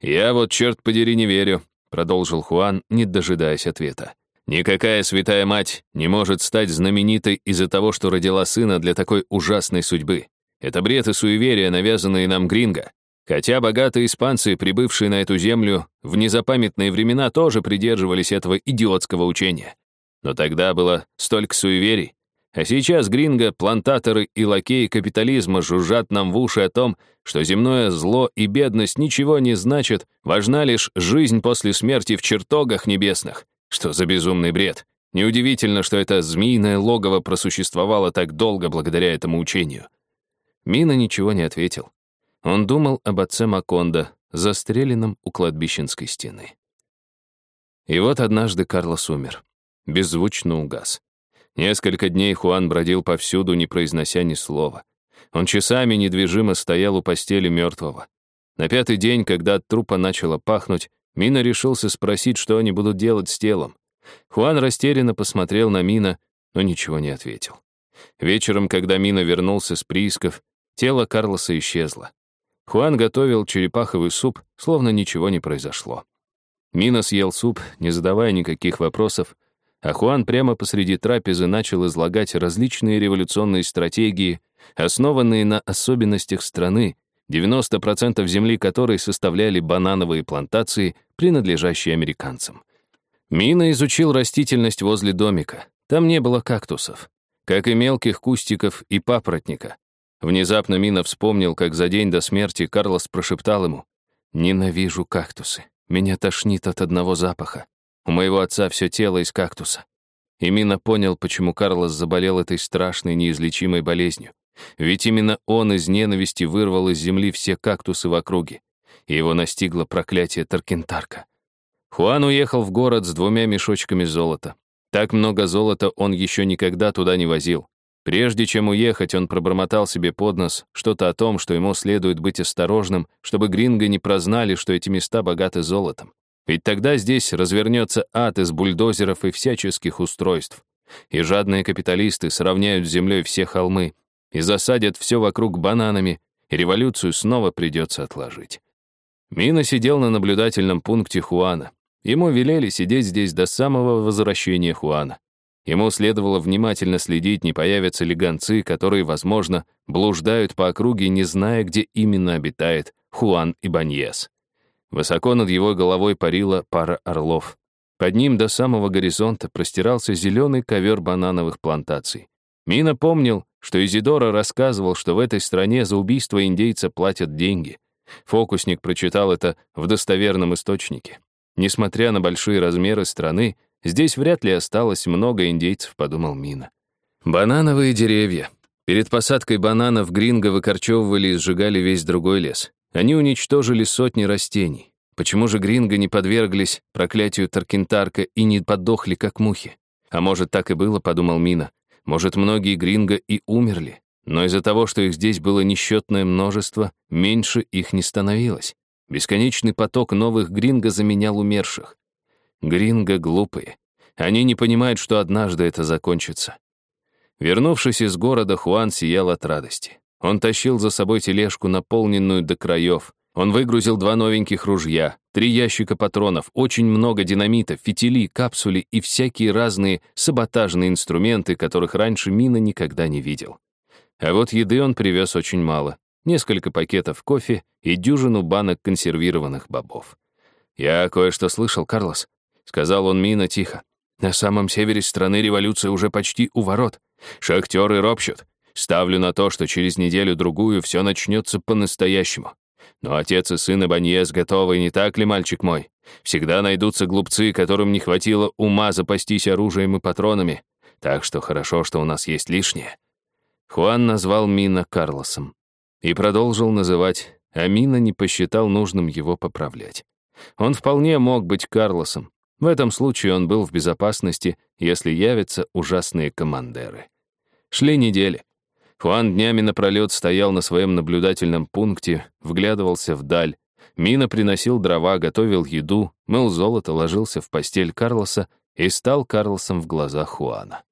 «Я вот, черт подери, не верю», — продолжил Хуан, не дожидаясь ответа. «Никакая святая мать не может стать знаменитой из-за того, что родила сына для такой ужасной судьбы. Это бред и суеверия, навязанные нам гринго. Хотя богатые испанцы, прибывшие на эту землю, в незапамятные времена тоже придерживались этого идиотского учения. Но тогда было столько суеверий. А сейчас гринго, плантаторы и лакеи капитализма жужжат нам в уши о том, что земное зло и бедность ничего не значат, важна лишь жизнь после смерти в чертогах небесных. Что за безумный бред? Неудивительно, что это змеиное логово просуществовало так долго благодаря этому учению. Мина ничего не ответил. Он думал об отце Макондо, застреленном у кладбищенской стены. И вот однажды Карлос умер. Беззвучно угас. Несколько дней Хуан бродил повсюду, не произнося ни слова. Он часами недвижимо стоял у постели мертвого. На пятый день, когда от трупа начало пахнуть, Мина решился спросить, что они будут делать с телом. Хуан растерянно посмотрел на Мина, но ничего не ответил. Вечером, когда Мина вернулся с приисков, тело Карлоса исчезло. Хуан готовил черепаховый суп, словно ничего не произошло. Мина съел суп, не задавая никаких вопросов, а Хуан прямо посреди трапезы начал излагать различные революционные стратегии, основанные на особенностях страны, 90% земли которой составляли банановые плантации, принадлежащие американцам. Мина изучил растительность возле домика. Там не было кактусов, как и мелких кустиков и папоротника. Внезапно Мина вспомнил, как за день до смерти Карлос прошептал ему «Ненавижу кактусы. Меня тошнит от одного запаха. У моего отца все тело из кактуса». И Мина понял, почему Карлос заболел этой страшной неизлечимой болезнью. Ведь именно он из ненависти вырвал из земли все кактусы в округе. И его настигло проклятие Таркентарка. Хуан уехал в город с двумя мешочками золота. Так много золота он еще никогда туда не возил. Прежде чем уехать, он пробормотал себе под нос что-то о том, что ему следует быть осторожным, чтобы гринго не прознали, что эти места богаты золотом. Ведь тогда здесь развернется ад из бульдозеров и всяческих устройств. И жадные капиталисты сравняют с землей все холмы и засадят все вокруг бананами, и революцию снова придется отложить. Мина сидел на наблюдательном пункте Хуана. Ему велели сидеть здесь до самого возвращения Хуана. Ему следовало внимательно следить, не появятся ли гонцы, которые, возможно, блуждают по округе, не зная, где именно обитает Хуан и Баньес. Высоко над его головой парила пара орлов. Под ним до самого горизонта простирался зеленый ковер банановых плантаций. Мина помнил, что Изидора рассказывал, что в этой стране за убийство индейца платят деньги. Фокусник прочитал это в достоверном источнике. Несмотря на большие размеры страны, здесь вряд ли осталось много индейцев, подумал Мина. Банановые деревья. Перед посадкой бананов Гринго выкорчевывали и сжигали весь другой лес. Они уничтожили сотни растений. Почему же Гринго не подверглись проклятию Таркентарка и не подохли, как мухи? А может, так и было, подумал Мина. Может, многие Гринго и умерли, но из-за того, что их здесь было несчетное множество, меньше их не становилось. Бесконечный поток новых гринго заменял умерших. Гринго глупые. Они не понимают, что однажды это закончится. Вернувшись из города, Хуан сиял от радости. Он тащил за собой тележку, наполненную до краев. Он выгрузил два новеньких ружья, три ящика патронов, очень много динамита, фитили, капсули и всякие разные саботажные инструменты, которых раньше Мина никогда не видел. А вот еды он привез очень мало несколько пакетов кофе и дюжину банок консервированных бобов. «Я кое-что слышал, Карлос», — сказал он Мина тихо. «На самом севере страны революция уже почти у ворот. Шахтеры ропщут. Ставлю на то, что через неделю-другую все начнется по-настоящему. Но отец и сын Баньес готовы, не так ли, мальчик мой? Всегда найдутся глупцы, которым не хватило ума запастись оружием и патронами. Так что хорошо, что у нас есть лишнее». Хуан назвал Мина Карлосом и продолжил называть, а Мина не посчитал нужным его поправлять. Он вполне мог быть Карлосом. В этом случае он был в безопасности, если явятся ужасные командеры. Шли недели. Хуан днями напролет стоял на своем наблюдательном пункте, вглядывался вдаль. Мина приносил дрова, готовил еду, мыл золото, ложился в постель Карлоса и стал Карлосом в глазах Хуана.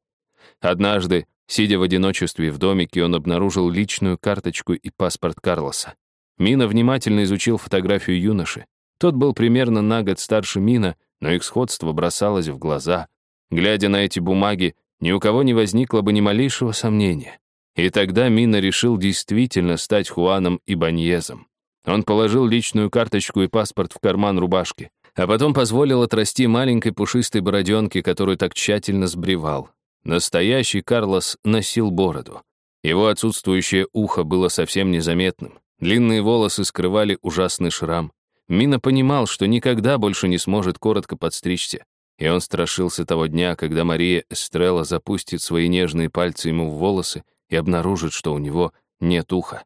Однажды Сидя в одиночестве в домике, он обнаружил личную карточку и паспорт Карлоса. Мина внимательно изучил фотографию юноши. Тот был примерно на год старше Мина, но их сходство бросалось в глаза. Глядя на эти бумаги, ни у кого не возникло бы ни малейшего сомнения. И тогда Мина решил действительно стать Хуаном и Баньезом. Он положил личную карточку и паспорт в карман рубашки, а потом позволил отрасти маленькой пушистой бороденке, которую так тщательно сбривал. Настоящий Карлос носил бороду. Его отсутствующее ухо было совсем незаметным. Длинные волосы скрывали ужасный шрам. Мина понимал, что никогда больше не сможет коротко подстричься. И он страшился того дня, когда Мария Эстрелла запустит свои нежные пальцы ему в волосы и обнаружит, что у него нет уха.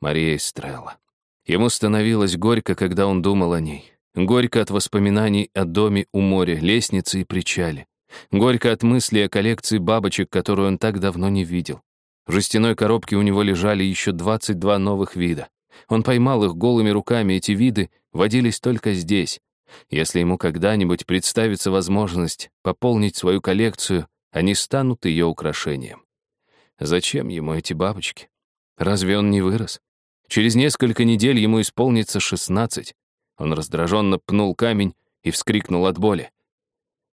Мария Эстрелла. Ему становилось горько, когда он думал о ней. Горько от воспоминаний о доме у моря, лестнице и причале. Горько от мысли о коллекции бабочек, которую он так давно не видел. В жестяной коробке у него лежали еще 22 новых вида. Он поймал их голыми руками, эти виды водились только здесь. Если ему когда-нибудь представится возможность пополнить свою коллекцию, они станут ее украшением. Зачем ему эти бабочки? Разве он не вырос? Через несколько недель ему исполнится 16. Он раздраженно пнул камень и вскрикнул от боли.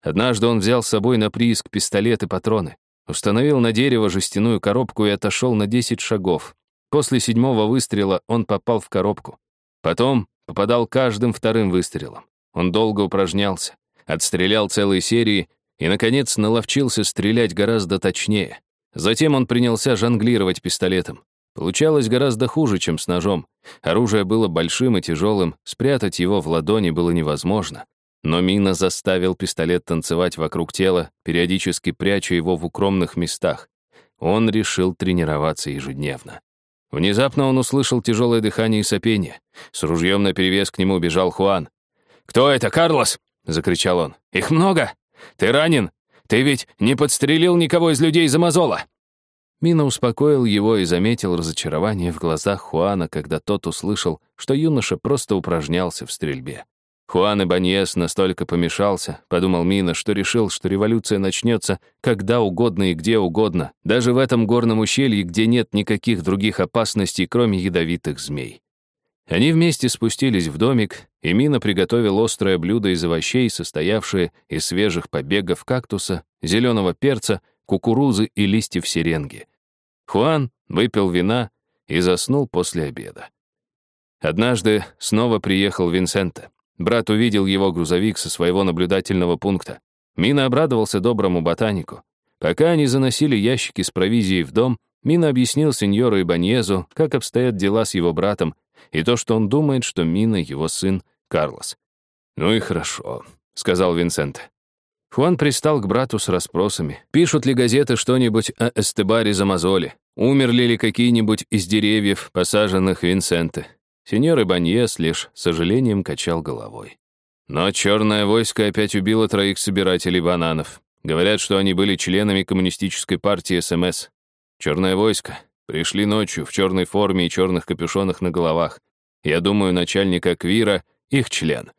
Однажды он взял с собой на прииск пистолет и патроны, установил на дерево жестяную коробку и отошел на 10 шагов. После седьмого выстрела он попал в коробку. Потом попадал каждым вторым выстрелом. Он долго упражнялся, отстрелял целые серии и, наконец, наловчился стрелять гораздо точнее. Затем он принялся жонглировать пистолетом. Получалось гораздо хуже, чем с ножом. Оружие было большим и тяжелым, спрятать его в ладони было невозможно. Но Мина заставил пистолет танцевать вокруг тела, периодически пряча его в укромных местах. Он решил тренироваться ежедневно. Внезапно он услышал тяжелое дыхание и сопение. С ружьем наперевес к нему бежал Хуан. «Кто это, Карлос?» — закричал он. «Их много? Ты ранен? Ты ведь не подстрелил никого из людей за мозола?» Мина успокоил его и заметил разочарование в глазах Хуана, когда тот услышал, что юноша просто упражнялся в стрельбе. Хуан Ибаньес настолько помешался, подумал Мина, что решил, что революция начнется когда угодно и где угодно, даже в этом горном ущелье, где нет никаких других опасностей, кроме ядовитых змей. Они вместе спустились в домик, и Мина приготовил острое блюдо из овощей, состоявшее из свежих побегов кактуса, зеленого перца, кукурузы и листьев сиренги. Хуан выпил вина и заснул после обеда. Однажды снова приехал Винсента. Брат увидел его грузовик со своего наблюдательного пункта. Мина обрадовался доброму ботанику. Пока они заносили ящики с провизией в дом, Мина объяснил сеньору Ибаньезу, как обстоят дела с его братом, и то, что он думает, что Мина — его сын Карлос. «Ну и хорошо», — сказал Винсент. Хуан пристал к брату с расспросами. Пишут ли газеты что-нибудь о Эстебаре Замазоле? Умерли ли какие-нибудь из деревьев, посаженных Винсенте? Сеньор Ибаньес лишь с сожалением качал головой. Но черное войско опять убило троих собирателей бананов. Говорят, что они были членами коммунистической партии СМС. Черное войско. Пришли ночью в черной форме и черных капюшонах на головах. Я думаю, начальник Аквира — их член.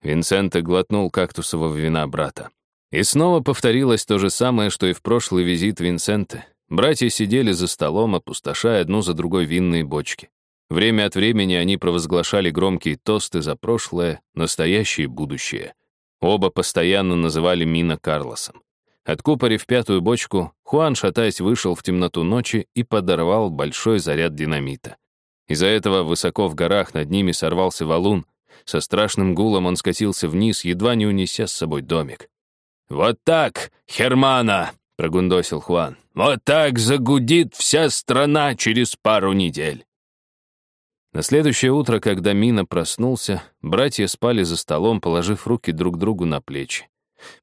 Винсента глотнул кактусового вина брата. И снова повторилось то же самое, что и в прошлый визит Винсента. Братья сидели за столом, опустошая одну за другой винные бочки. Время от времени они провозглашали громкие тосты за прошлое, настоящее и будущее. Оба постоянно называли Мина Карлосом. Откупорив пятую бочку, Хуан, шатаясь, вышел в темноту ночи и подорвал большой заряд динамита. Из-за этого высоко в горах над ними сорвался валун. Со страшным гулом он скатился вниз, едва не унеся с собой домик. «Вот так, Хермана!» — прогундосил Хуан. «Вот так загудит вся страна через пару недель!» На следующее утро, когда Мина проснулся, братья спали за столом, положив руки друг другу на плечи.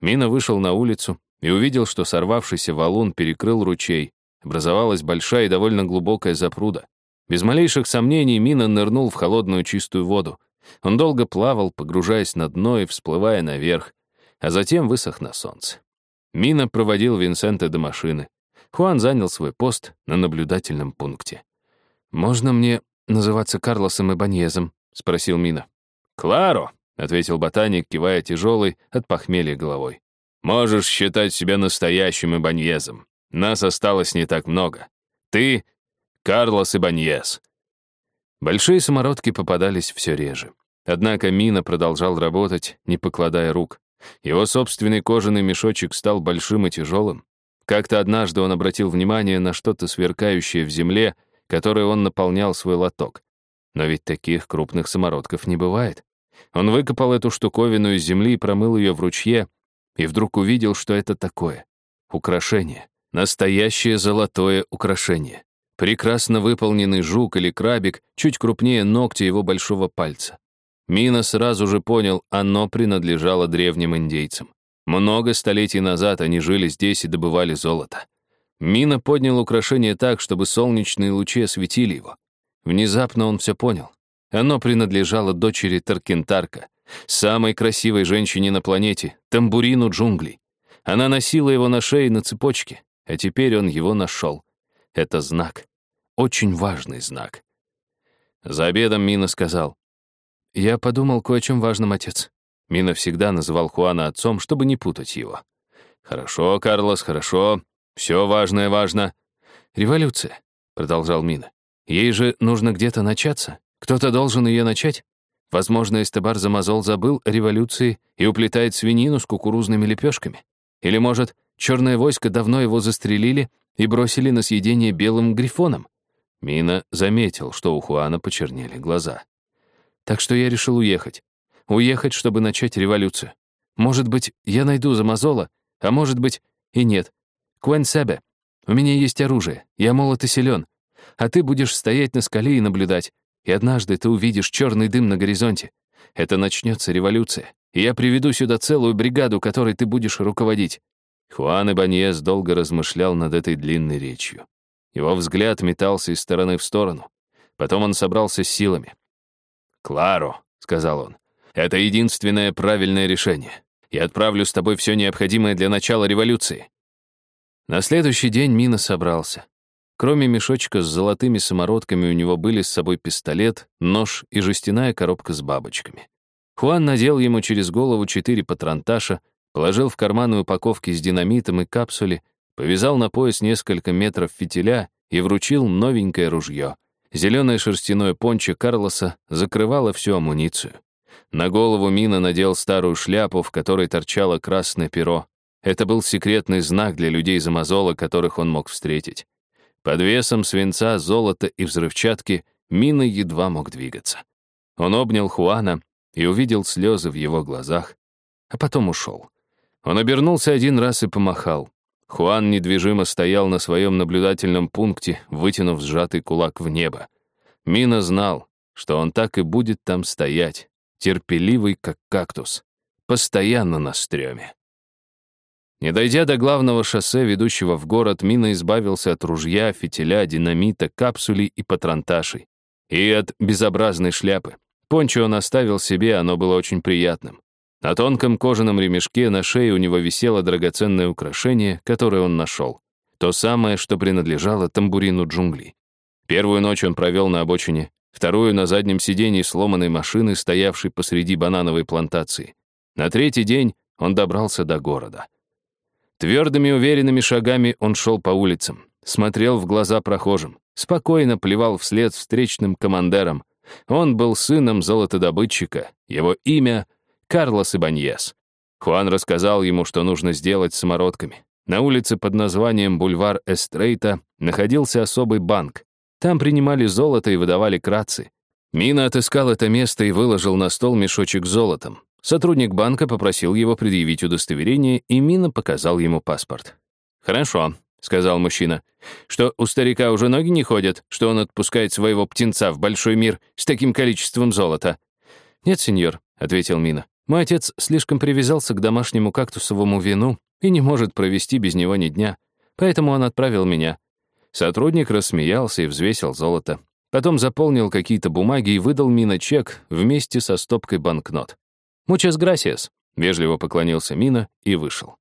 Мина вышел на улицу и увидел, что сорвавшийся валун перекрыл ручей. Образовалась большая и довольно глубокая запруда. Без малейших сомнений Мина нырнул в холодную чистую воду. Он долго плавал, погружаясь на дно и всплывая наверх, а затем высох на солнце. Мина проводил Винсента до машины. Хуан занял свой пост на наблюдательном пункте. «Можно мне называться Карлосом и Баньезом?» — спросил Мина. «Кларо», — ответил ботаник, кивая тяжелой от похмелья головой. «Можешь считать себя настоящим Ибаньезом. Нас осталось не так много. Ты — Карлос Ибаньез». Большие самородки попадались все реже. Однако Мина продолжал работать, не покладая рук. Его собственный кожаный мешочек стал большим и тяжелым. Как-то однажды он обратил внимание на что-то сверкающее в земле — которой он наполнял свой лоток. Но ведь таких крупных самородков не бывает. Он выкопал эту штуковину из земли и промыл ее в ручье, и вдруг увидел, что это такое. украшение. Настоящее золотое украшение. Прекрасно выполненный жук или крабик, чуть крупнее ногтя его большого пальца. Мина сразу же понял, оно принадлежало древним индейцам. Много столетий назад они жили здесь и добывали золото. Мина поднял украшение так, чтобы солнечные лучи осветили его. Внезапно он все понял. Оно принадлежало дочери Таркентарка, самой красивой женщине на планете, тамбурину джунглей. Она носила его на шее на цепочке, а теперь он его нашел. Это знак. Очень важный знак. За обедом Мина сказал. «Я подумал кое о чем важном, отец». Мина всегда называл Хуана отцом, чтобы не путать его. «Хорошо, Карлос, хорошо. Все важное важно». «Революция», — продолжал Мина. «Ей же нужно где-то начаться. Кто-то должен ее начать. Возможно, Эстебар Замазол забыл революции и уплетает свинину с кукурузными лепешками. Или, может, черное войско давно его застрелили и бросили на съедение белым грифоном. Мина заметил, что у Хуана почернели глаза. Так что я решил уехать. Уехать, чтобы начать революцию. Может быть, я найду Замазола, а может быть и нет. Куэн Себе, у меня есть оружие, я молод и силен. А ты будешь стоять на скале и наблюдать, и однажды ты увидишь черный дым на горизонте. Это начнется революция, и я приведу сюда целую бригаду, которой ты будешь руководить. Хуан Ибаньес долго размышлял над этой длинной речью. Его взгляд метался из стороны в сторону. Потом он собрался с силами. «Кларо», — сказал он, — «это единственное правильное решение. Я отправлю с тобой все необходимое для начала революции». На следующий день Мина собрался. Кроме мешочка с золотыми самородками у него были с собой пистолет, нож и жестяная коробка с бабочками. Хуан надел ему через голову четыре патронташа, положил в карманы упаковки с динамитом и капсули, повязал на пояс несколько метров фитиля и вручил новенькое ружье. Зеленое шерстяное пончо Карлоса закрывало всю амуницию. На голову Мина надел старую шляпу, в которой торчало красное перо. Это был секретный знак для людей из Амазола, которых он мог встретить. Под весом свинца, золота и взрывчатки Мина едва мог двигаться. Он обнял Хуана и увидел слезы в его глазах, а потом ушел. Он обернулся один раз и помахал. Хуан недвижимо стоял на своем наблюдательном пункте, вытянув сжатый кулак в небо. Мина знал, что он так и будет там стоять, терпеливый, как кактус, постоянно на стреме. Не дойдя до главного шоссе, ведущего в город, Мина избавился от ружья, фитиля, динамита, капсулей и патронташей. И от безобразной шляпы. Пончо он оставил себе, оно было очень приятным. На тонком кожаном ремешке на шее у него висело драгоценное украшение, которое он нашел. То самое, что принадлежало тамбурину джунглей. Первую ночь он провел на обочине, вторую — на заднем сидении сломанной машины, стоявшей посреди банановой плантации. На третий день он добрался до города. Твердыми уверенными шагами он шел по улицам, смотрел в глаза прохожим, спокойно плевал вслед встречным командерам. Он был сыном золотодобытчика, его имя Карлос Ибаньес. Хуан рассказал ему, что нужно сделать с самородками. На улице под названием Бульвар Эстрейта находился особый банк. Там принимали золото и выдавали крацы. Мина отыскал это место и выложил на стол мешочек с золотом. Сотрудник банка попросил его предъявить удостоверение, и Мина показал ему паспорт. «Хорошо», — сказал мужчина, «что у старика уже ноги не ходят, что он отпускает своего птенца в большой мир с таким количеством золота». «Нет, сеньор», — ответил Мина. Мой отец слишком привязался к домашнему кактусовому вину и не может провести без него ни дня, поэтому он отправил меня. Сотрудник рассмеялся и взвесил золото. Потом заполнил какие-то бумаги и выдал Мина чек вместе со стопкой банкнот. «Мучас грасиас», — вежливо поклонился Мина и вышел.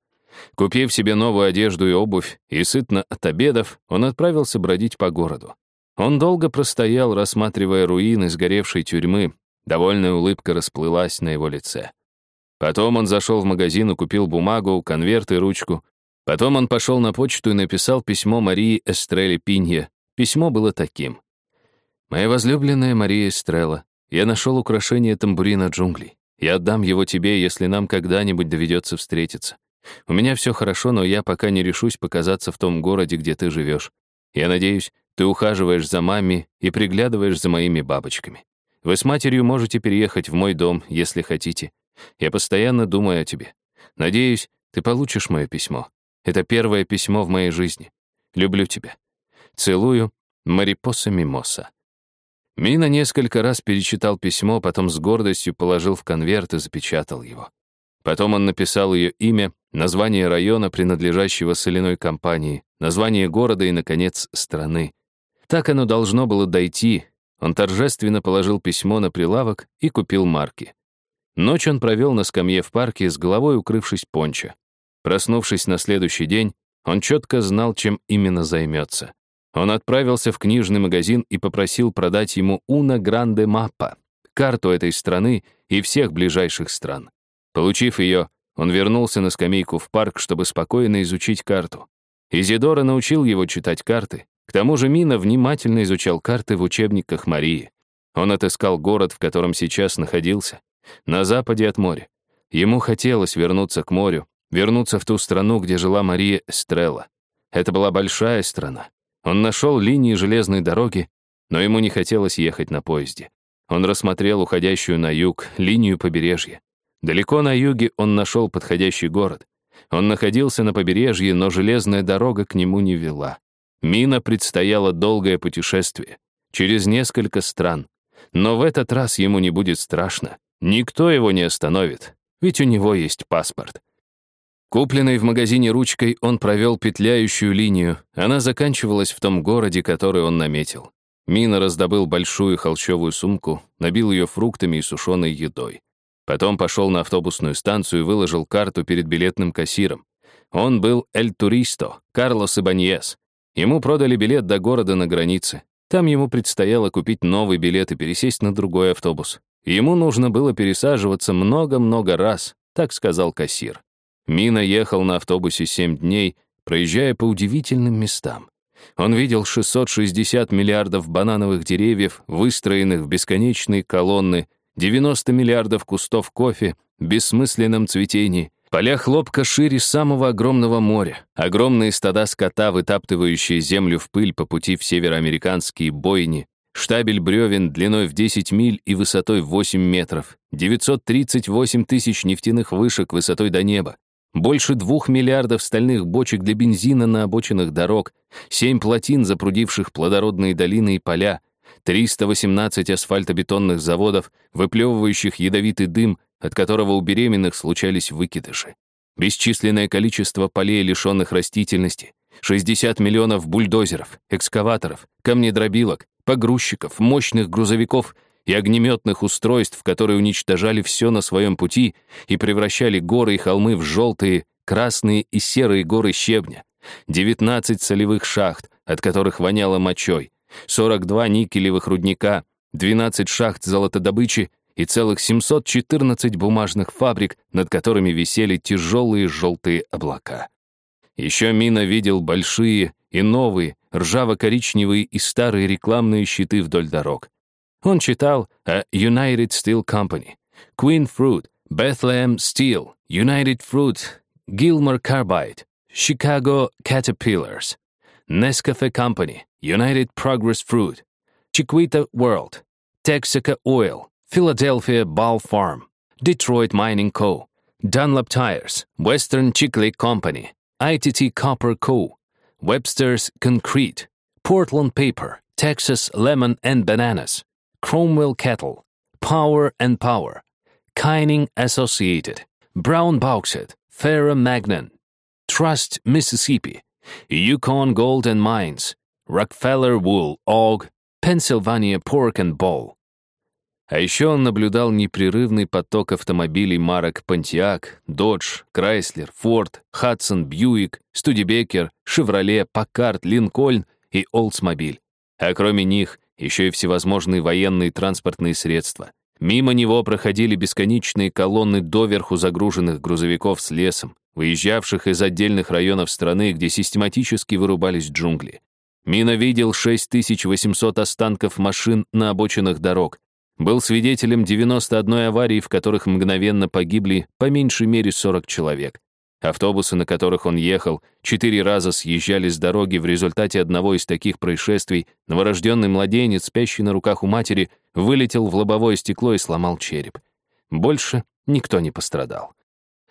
Купив себе новую одежду и обувь и сытно от обедов, он отправился бродить по городу. Он долго простоял, рассматривая руины сгоревшей тюрьмы, Довольная улыбка расплылась на его лице. Потом он зашел в магазин и купил бумагу, конверт и ручку. Потом он пошел на почту и написал письмо Марии Эстреле Пинье. Письмо было таким. «Моя возлюбленная Мария Эстрелла, я нашел украшение тамбурина джунглей. Я отдам его тебе, если нам когда-нибудь доведется встретиться. У меня все хорошо, но я пока не решусь показаться в том городе, где ты живешь. Я надеюсь, ты ухаживаешь за мамой и приглядываешь за моими бабочками. Вы с матерью можете переехать в мой дом, если хотите. Я постоянно думаю о тебе. Надеюсь, ты получишь мое письмо. Это первое письмо в моей жизни. Люблю тебя. Целую, Марипоса Мимоса. Мина несколько раз перечитал письмо, потом с гордостью положил в конверт и запечатал его. Потом он написал ее имя, название района, принадлежащего соляной компании, название города и, наконец, страны. Так оно должно было дойти. Он торжественно положил письмо на прилавок и купил марки. Ночь он провел на скамье в парке, с головой укрывшись пончо. Проснувшись на следующий день, он четко знал, чем именно займется. Он отправился в книжный магазин и попросил продать ему «Уна Гранде Маппа» — карту этой страны и всех ближайших стран. Получив ее, он вернулся на скамейку в парк, чтобы спокойно изучить карту. Изидора научил его читать карты. К тому же Мина внимательно изучал карты в учебниках Марии. Он отыскал город, в котором сейчас находился, на западе от моря. Ему хотелось вернуться к морю, вернуться в ту страну, где жила Мария Эстрелла. Это была большая страна. Он нашел линии железной дороги, но ему не хотелось ехать на поезде. Он рассмотрел уходящую на юг линию побережья. Далеко на юге он нашел подходящий город. Он находился на побережье, но железная дорога к нему не вела. Мина предстояло долгое путешествие, через несколько стран. Но в этот раз ему не будет страшно. Никто его не остановит, ведь у него есть паспорт. Купленной в магазине ручкой, он провел петляющую линию. Она заканчивалась в том городе, который он наметил. Мина раздобыл большую холщовую сумку, набил ее фруктами и сушеной едой. Потом пошел на автобусную станцию и выложил карту перед билетным кассиром. Он был Эль Туристо, Карлос Ибаньес. Ему продали билет до города на границе. Там ему предстояло купить новый билет и пересесть на другой автобус. Ему нужно было пересаживаться много-много раз, так сказал кассир. Мина ехал на автобусе семь дней, проезжая по удивительным местам. Он видел 660 миллиардов банановых деревьев, выстроенных в бесконечные колонны, 90 миллиардов кустов кофе в бессмысленном цветении, поля хлопка шире самого огромного моря, огромные стада скота, вытаптывающие землю в пыль по пути в североамериканские бойни, штабель бревен длиной в 10 миль и высотой в 8 метров, 938 тысяч нефтяных вышек высотой до неба, больше двух миллиардов стальных бочек для бензина на обочинах дорог, семь плотин, запрудивших плодородные долины и поля, 318 асфальтобетонных заводов, выплевывающих ядовитый дым, от которого у беременных случались выкидыши. Бесчисленное количество полей, лишенных растительности, 60 миллионов бульдозеров, экскаваторов, камнедробилок, погрузчиков, мощных грузовиков и огнеметных устройств, которые уничтожали все на своем пути и превращали горы и холмы в желтые, красные и серые горы щебня, 19 солевых шахт, от которых воняло мочой, 42 никелевых рудника, 12 шахт золотодобычи и целых 714 бумажных фабрик, над которыми висели тяжелые желтые облака. Еще Мина видел большие и новые, ржаво-коричневые и старые рекламные щиты вдоль дорог. Он читал о United Steel Company, Queen Fruit, Bethlehem Steel, United Fruit, Gilmer Carbide, Chicago Caterpillars, Nescafe Company, United Progress Fruit, Chiquita World, Texaca Oil, Philadelphia Ball Farm, Detroit Mining Co., Dunlop Tires, Western Chicle Company, ITT Copper Co., Webster's Concrete, Portland Paper, Texas Lemon and Bananas, Cromwell Cattle, Power and Power, Kining Associated, Brown Bauxite, Farrah Magnan, Trust Mississippi, Yukon Gold and Mines, Rockefeller Wool, Og, Pennsylvania Pork and Bowl. А еще он наблюдал непрерывный поток автомобилей марок Pontiac, Dodge, Chrysler, Ford, Hudson, Buick, Studebaker, Chevrolet, Packard, Lincoln и Oldsmobile. А кроме них, еще и всевозможные военные транспортные средства. Мимо него проходили бесконечные колонны доверху загруженных грузовиков с лесом, выезжавших из отдельных районов страны, где систематически вырубались джунгли. Мина видел 6800 останков машин на обочинах дорог, был свидетелем 91 аварии, в которых мгновенно погибли по меньшей мере 40 человек. Автобусы, на которых он ехал, четыре раза съезжали с дороги. В результате одного из таких происшествий новорожденный младенец, спящий на руках у матери, вылетел в лобовое стекло и сломал череп. Больше никто не пострадал.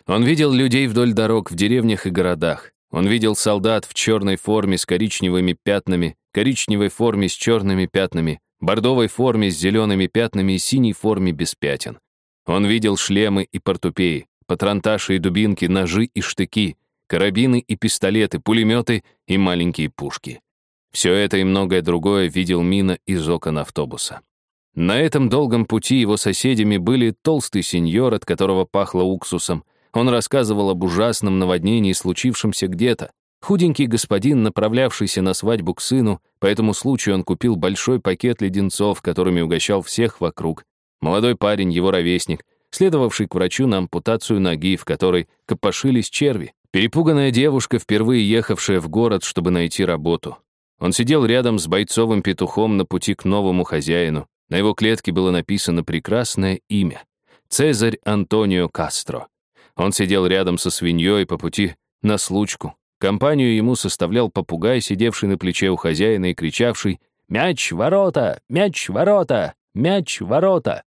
Он видел людей вдоль дорог в деревнях и городах. Он видел солдат в черной форме с коричневыми пятнами, коричневой форме с черными пятнами, бордовой форме с зелеными пятнами и синей форме без пятен. Он видел шлемы и портупеи, патронташи и дубинки, ножи и штыки, карабины и пистолеты, пулеметы и маленькие пушки. Все это и многое другое видел Мина из окон автобуса. На этом долгом пути его соседями были толстый сеньор, от которого пахло уксусом. Он рассказывал об ужасном наводнении, случившемся где-то. Худенький господин, направлявшийся на свадьбу к сыну, по этому случаю он купил большой пакет леденцов, которыми угощал всех вокруг. Молодой парень, его ровесник, следовавший к врачу на ампутацию ноги, в которой копошились черви. Перепуганная девушка, впервые ехавшая в город, чтобы найти работу. Он сидел рядом с бойцовым петухом на пути к новому хозяину. На его клетке было написано прекрасное имя — Цезарь Антонио Кастро. Он сидел рядом со свиньей по пути на случку. Компанию ему составлял попугай, сидевший на плече у хозяина и кричавший «Мяч, ворота! Мяч, ворота! Мяч, ворота!».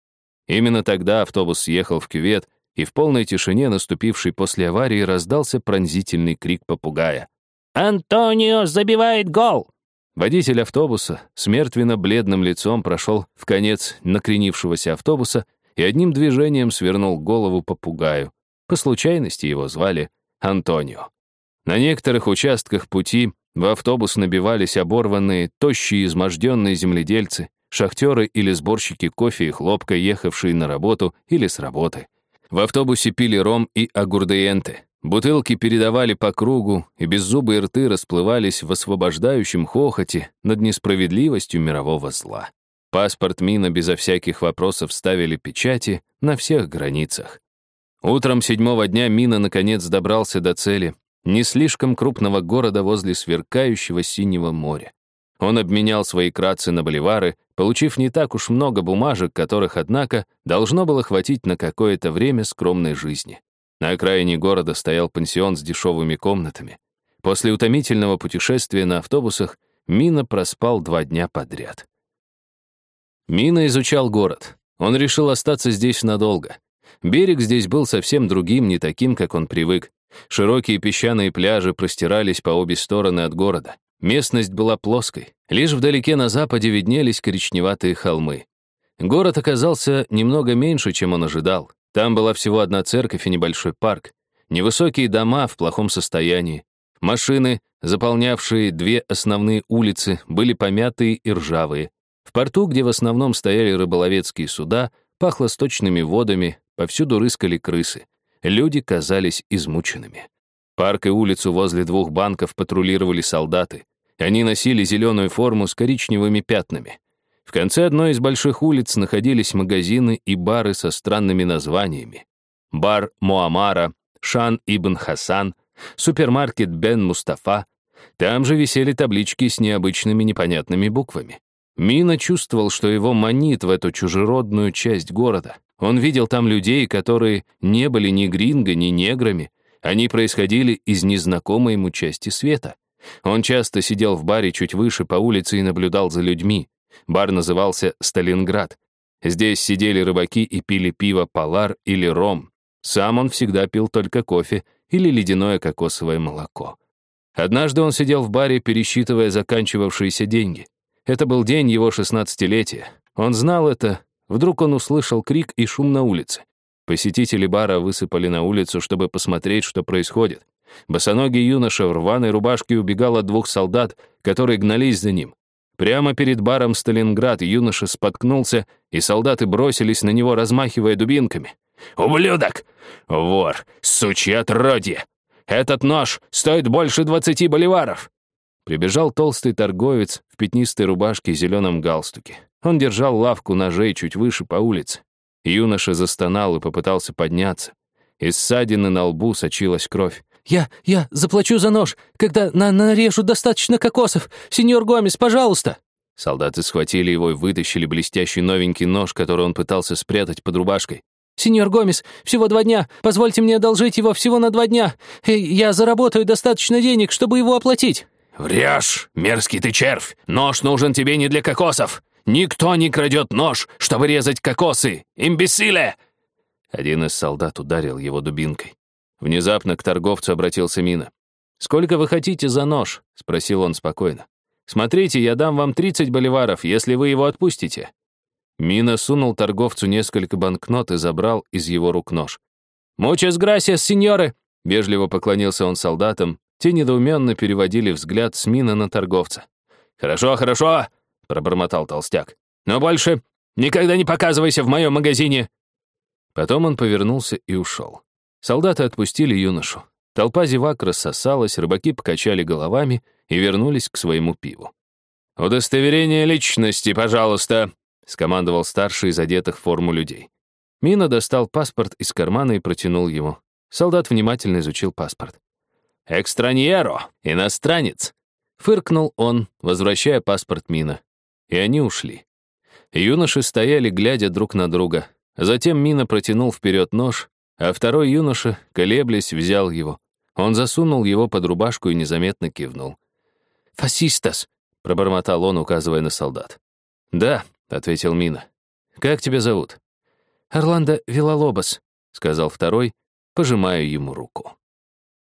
Именно тогда автобус съехал в кювет, и в полной тишине, наступившей после аварии, раздался пронзительный крик попугая. «Антонио забивает гол!» Водитель автобуса с мертвенно-бледным лицом прошел в конец накренившегося автобуса и одним движением свернул голову попугаю. По случайности его звали Антонио. На некоторых участках пути в автобус набивались оборванные, тощие, изможденные земледельцы, шахтеры или сборщики кофе и хлопка, ехавшие на работу или с работы. В автобусе пили ром и агурдиенте, Бутылки передавали по кругу, и беззубые рты расплывались в освобождающем хохоте над несправедливостью мирового зла. Паспорт Мина безо всяких вопросов ставили печати на всех границах. Утром седьмого дня Мина наконец добрался до цели, не слишком крупного города возле сверкающего синего моря. Он обменял свои кратцы на боливары, получив не так уж много бумажек, которых, однако, должно было хватить на какое-то время скромной жизни. На окраине города стоял пансион с дешевыми комнатами. После утомительного путешествия на автобусах Мина проспал два дня подряд. Мина изучал город. Он решил остаться здесь надолго. Берег здесь был совсем другим, не таким, как он привык. Широкие песчаные пляжи простирались по обе стороны от города. Местность была плоской. Лишь вдалеке на западе виднелись коричневатые холмы. Город оказался немного меньше, чем он ожидал. Там была всего одна церковь и небольшой парк. Невысокие дома в плохом состоянии. Машины, заполнявшие две основные улицы, были помятые и ржавые. В порту, где в основном стояли рыболовецкие суда, пахло сточными водами, повсюду рыскали крысы. Люди казались измученными. Парк и улицу возле двух банков патрулировали солдаты. Они носили зеленую форму с коричневыми пятнами. В конце одной из больших улиц находились магазины и бары со странными названиями. Бар Муамара, Шан Ибн Хасан, супермаркет Бен Мустафа. Там же висели таблички с необычными непонятными буквами. Мина чувствовал, что его манит в эту чужеродную часть города. Он видел там людей, которые не были ни гринго, ни неграми. Они происходили из незнакомой ему части света. Он часто сидел в баре чуть выше по улице и наблюдал за людьми. Бар назывался «Сталинград». Здесь сидели рыбаки и пили пиво «Полар» или «Ром». Сам он всегда пил только кофе или ледяное кокосовое молоко. Однажды он сидел в баре, пересчитывая заканчивавшиеся деньги. Это был день его шестнадцатилетия. Он знал это. Вдруг он услышал крик и шум на улице. Посетители бара высыпали на улицу, чтобы посмотреть, что происходит. Босоногий юноша в рваной рубашке убегал от двух солдат, которые гнались за ним. Прямо перед баром Сталинград юноша споткнулся, и солдаты бросились на него, размахивая дубинками. «Ублюдок! Вор! Сучье отродье! Этот нож стоит больше двадцати боливаров!» Прибежал толстый торговец в пятнистой рубашке и зеленом галстуке. Он держал лавку ножей чуть выше по улице. Юноша застонал и попытался подняться. Из ссадины на лбу сочилась кровь. «Я, я заплачу за нож, когда на нарежу достаточно кокосов. Сеньор Гомес, пожалуйста!» Солдаты схватили его и вытащили блестящий новенький нож, который он пытался спрятать под рубашкой. «Сеньор Гомес, всего два дня. Позвольте мне одолжить его всего на два дня. Я заработаю достаточно денег, чтобы его оплатить». «Врешь, мерзкий ты червь! Нож нужен тебе не для кокосов! Никто не крадет нож, чтобы резать кокосы! Имбессиле!» Один из солдат ударил его дубинкой. Внезапно к торговцу обратился Мина. «Сколько вы хотите за нож?» — спросил он спокойно. «Смотрите, я дам вам 30 боливаров, если вы его отпустите». Мина сунул торговцу несколько банкнот и забрал из его рук нож. «Мучас грасиас, сеньоры!» — вежливо поклонился он солдатам. Те недоуменно переводили взгляд с Мина на торговца. «Хорошо, хорошо!» — пробормотал толстяк. «Но больше никогда не показывайся в моем магазине!» Потом он повернулся и ушел. Солдаты отпустили юношу. Толпа зевак рассосалась, рыбаки покачали головами и вернулись к своему пиву. «Удостоверение личности, пожалуйста», — скомандовал старший из одетых форму людей. Мина достал паспорт из кармана и протянул его. Солдат внимательно изучил паспорт. «Экстраньеро! Иностранец!» Фыркнул он, возвращая паспорт Мина. И они ушли. Юноши стояли, глядя друг на друга. Затем Мина протянул вперед нож, а второй юноша, колеблясь, взял его. Он засунул его под рубашку и незаметно кивнул. «Фасистас!» — пробормотал он, указывая на солдат. «Да», — ответил Мина. «Как тебя зовут?» «Орландо Вилалобос», — сказал второй, пожимая ему руку.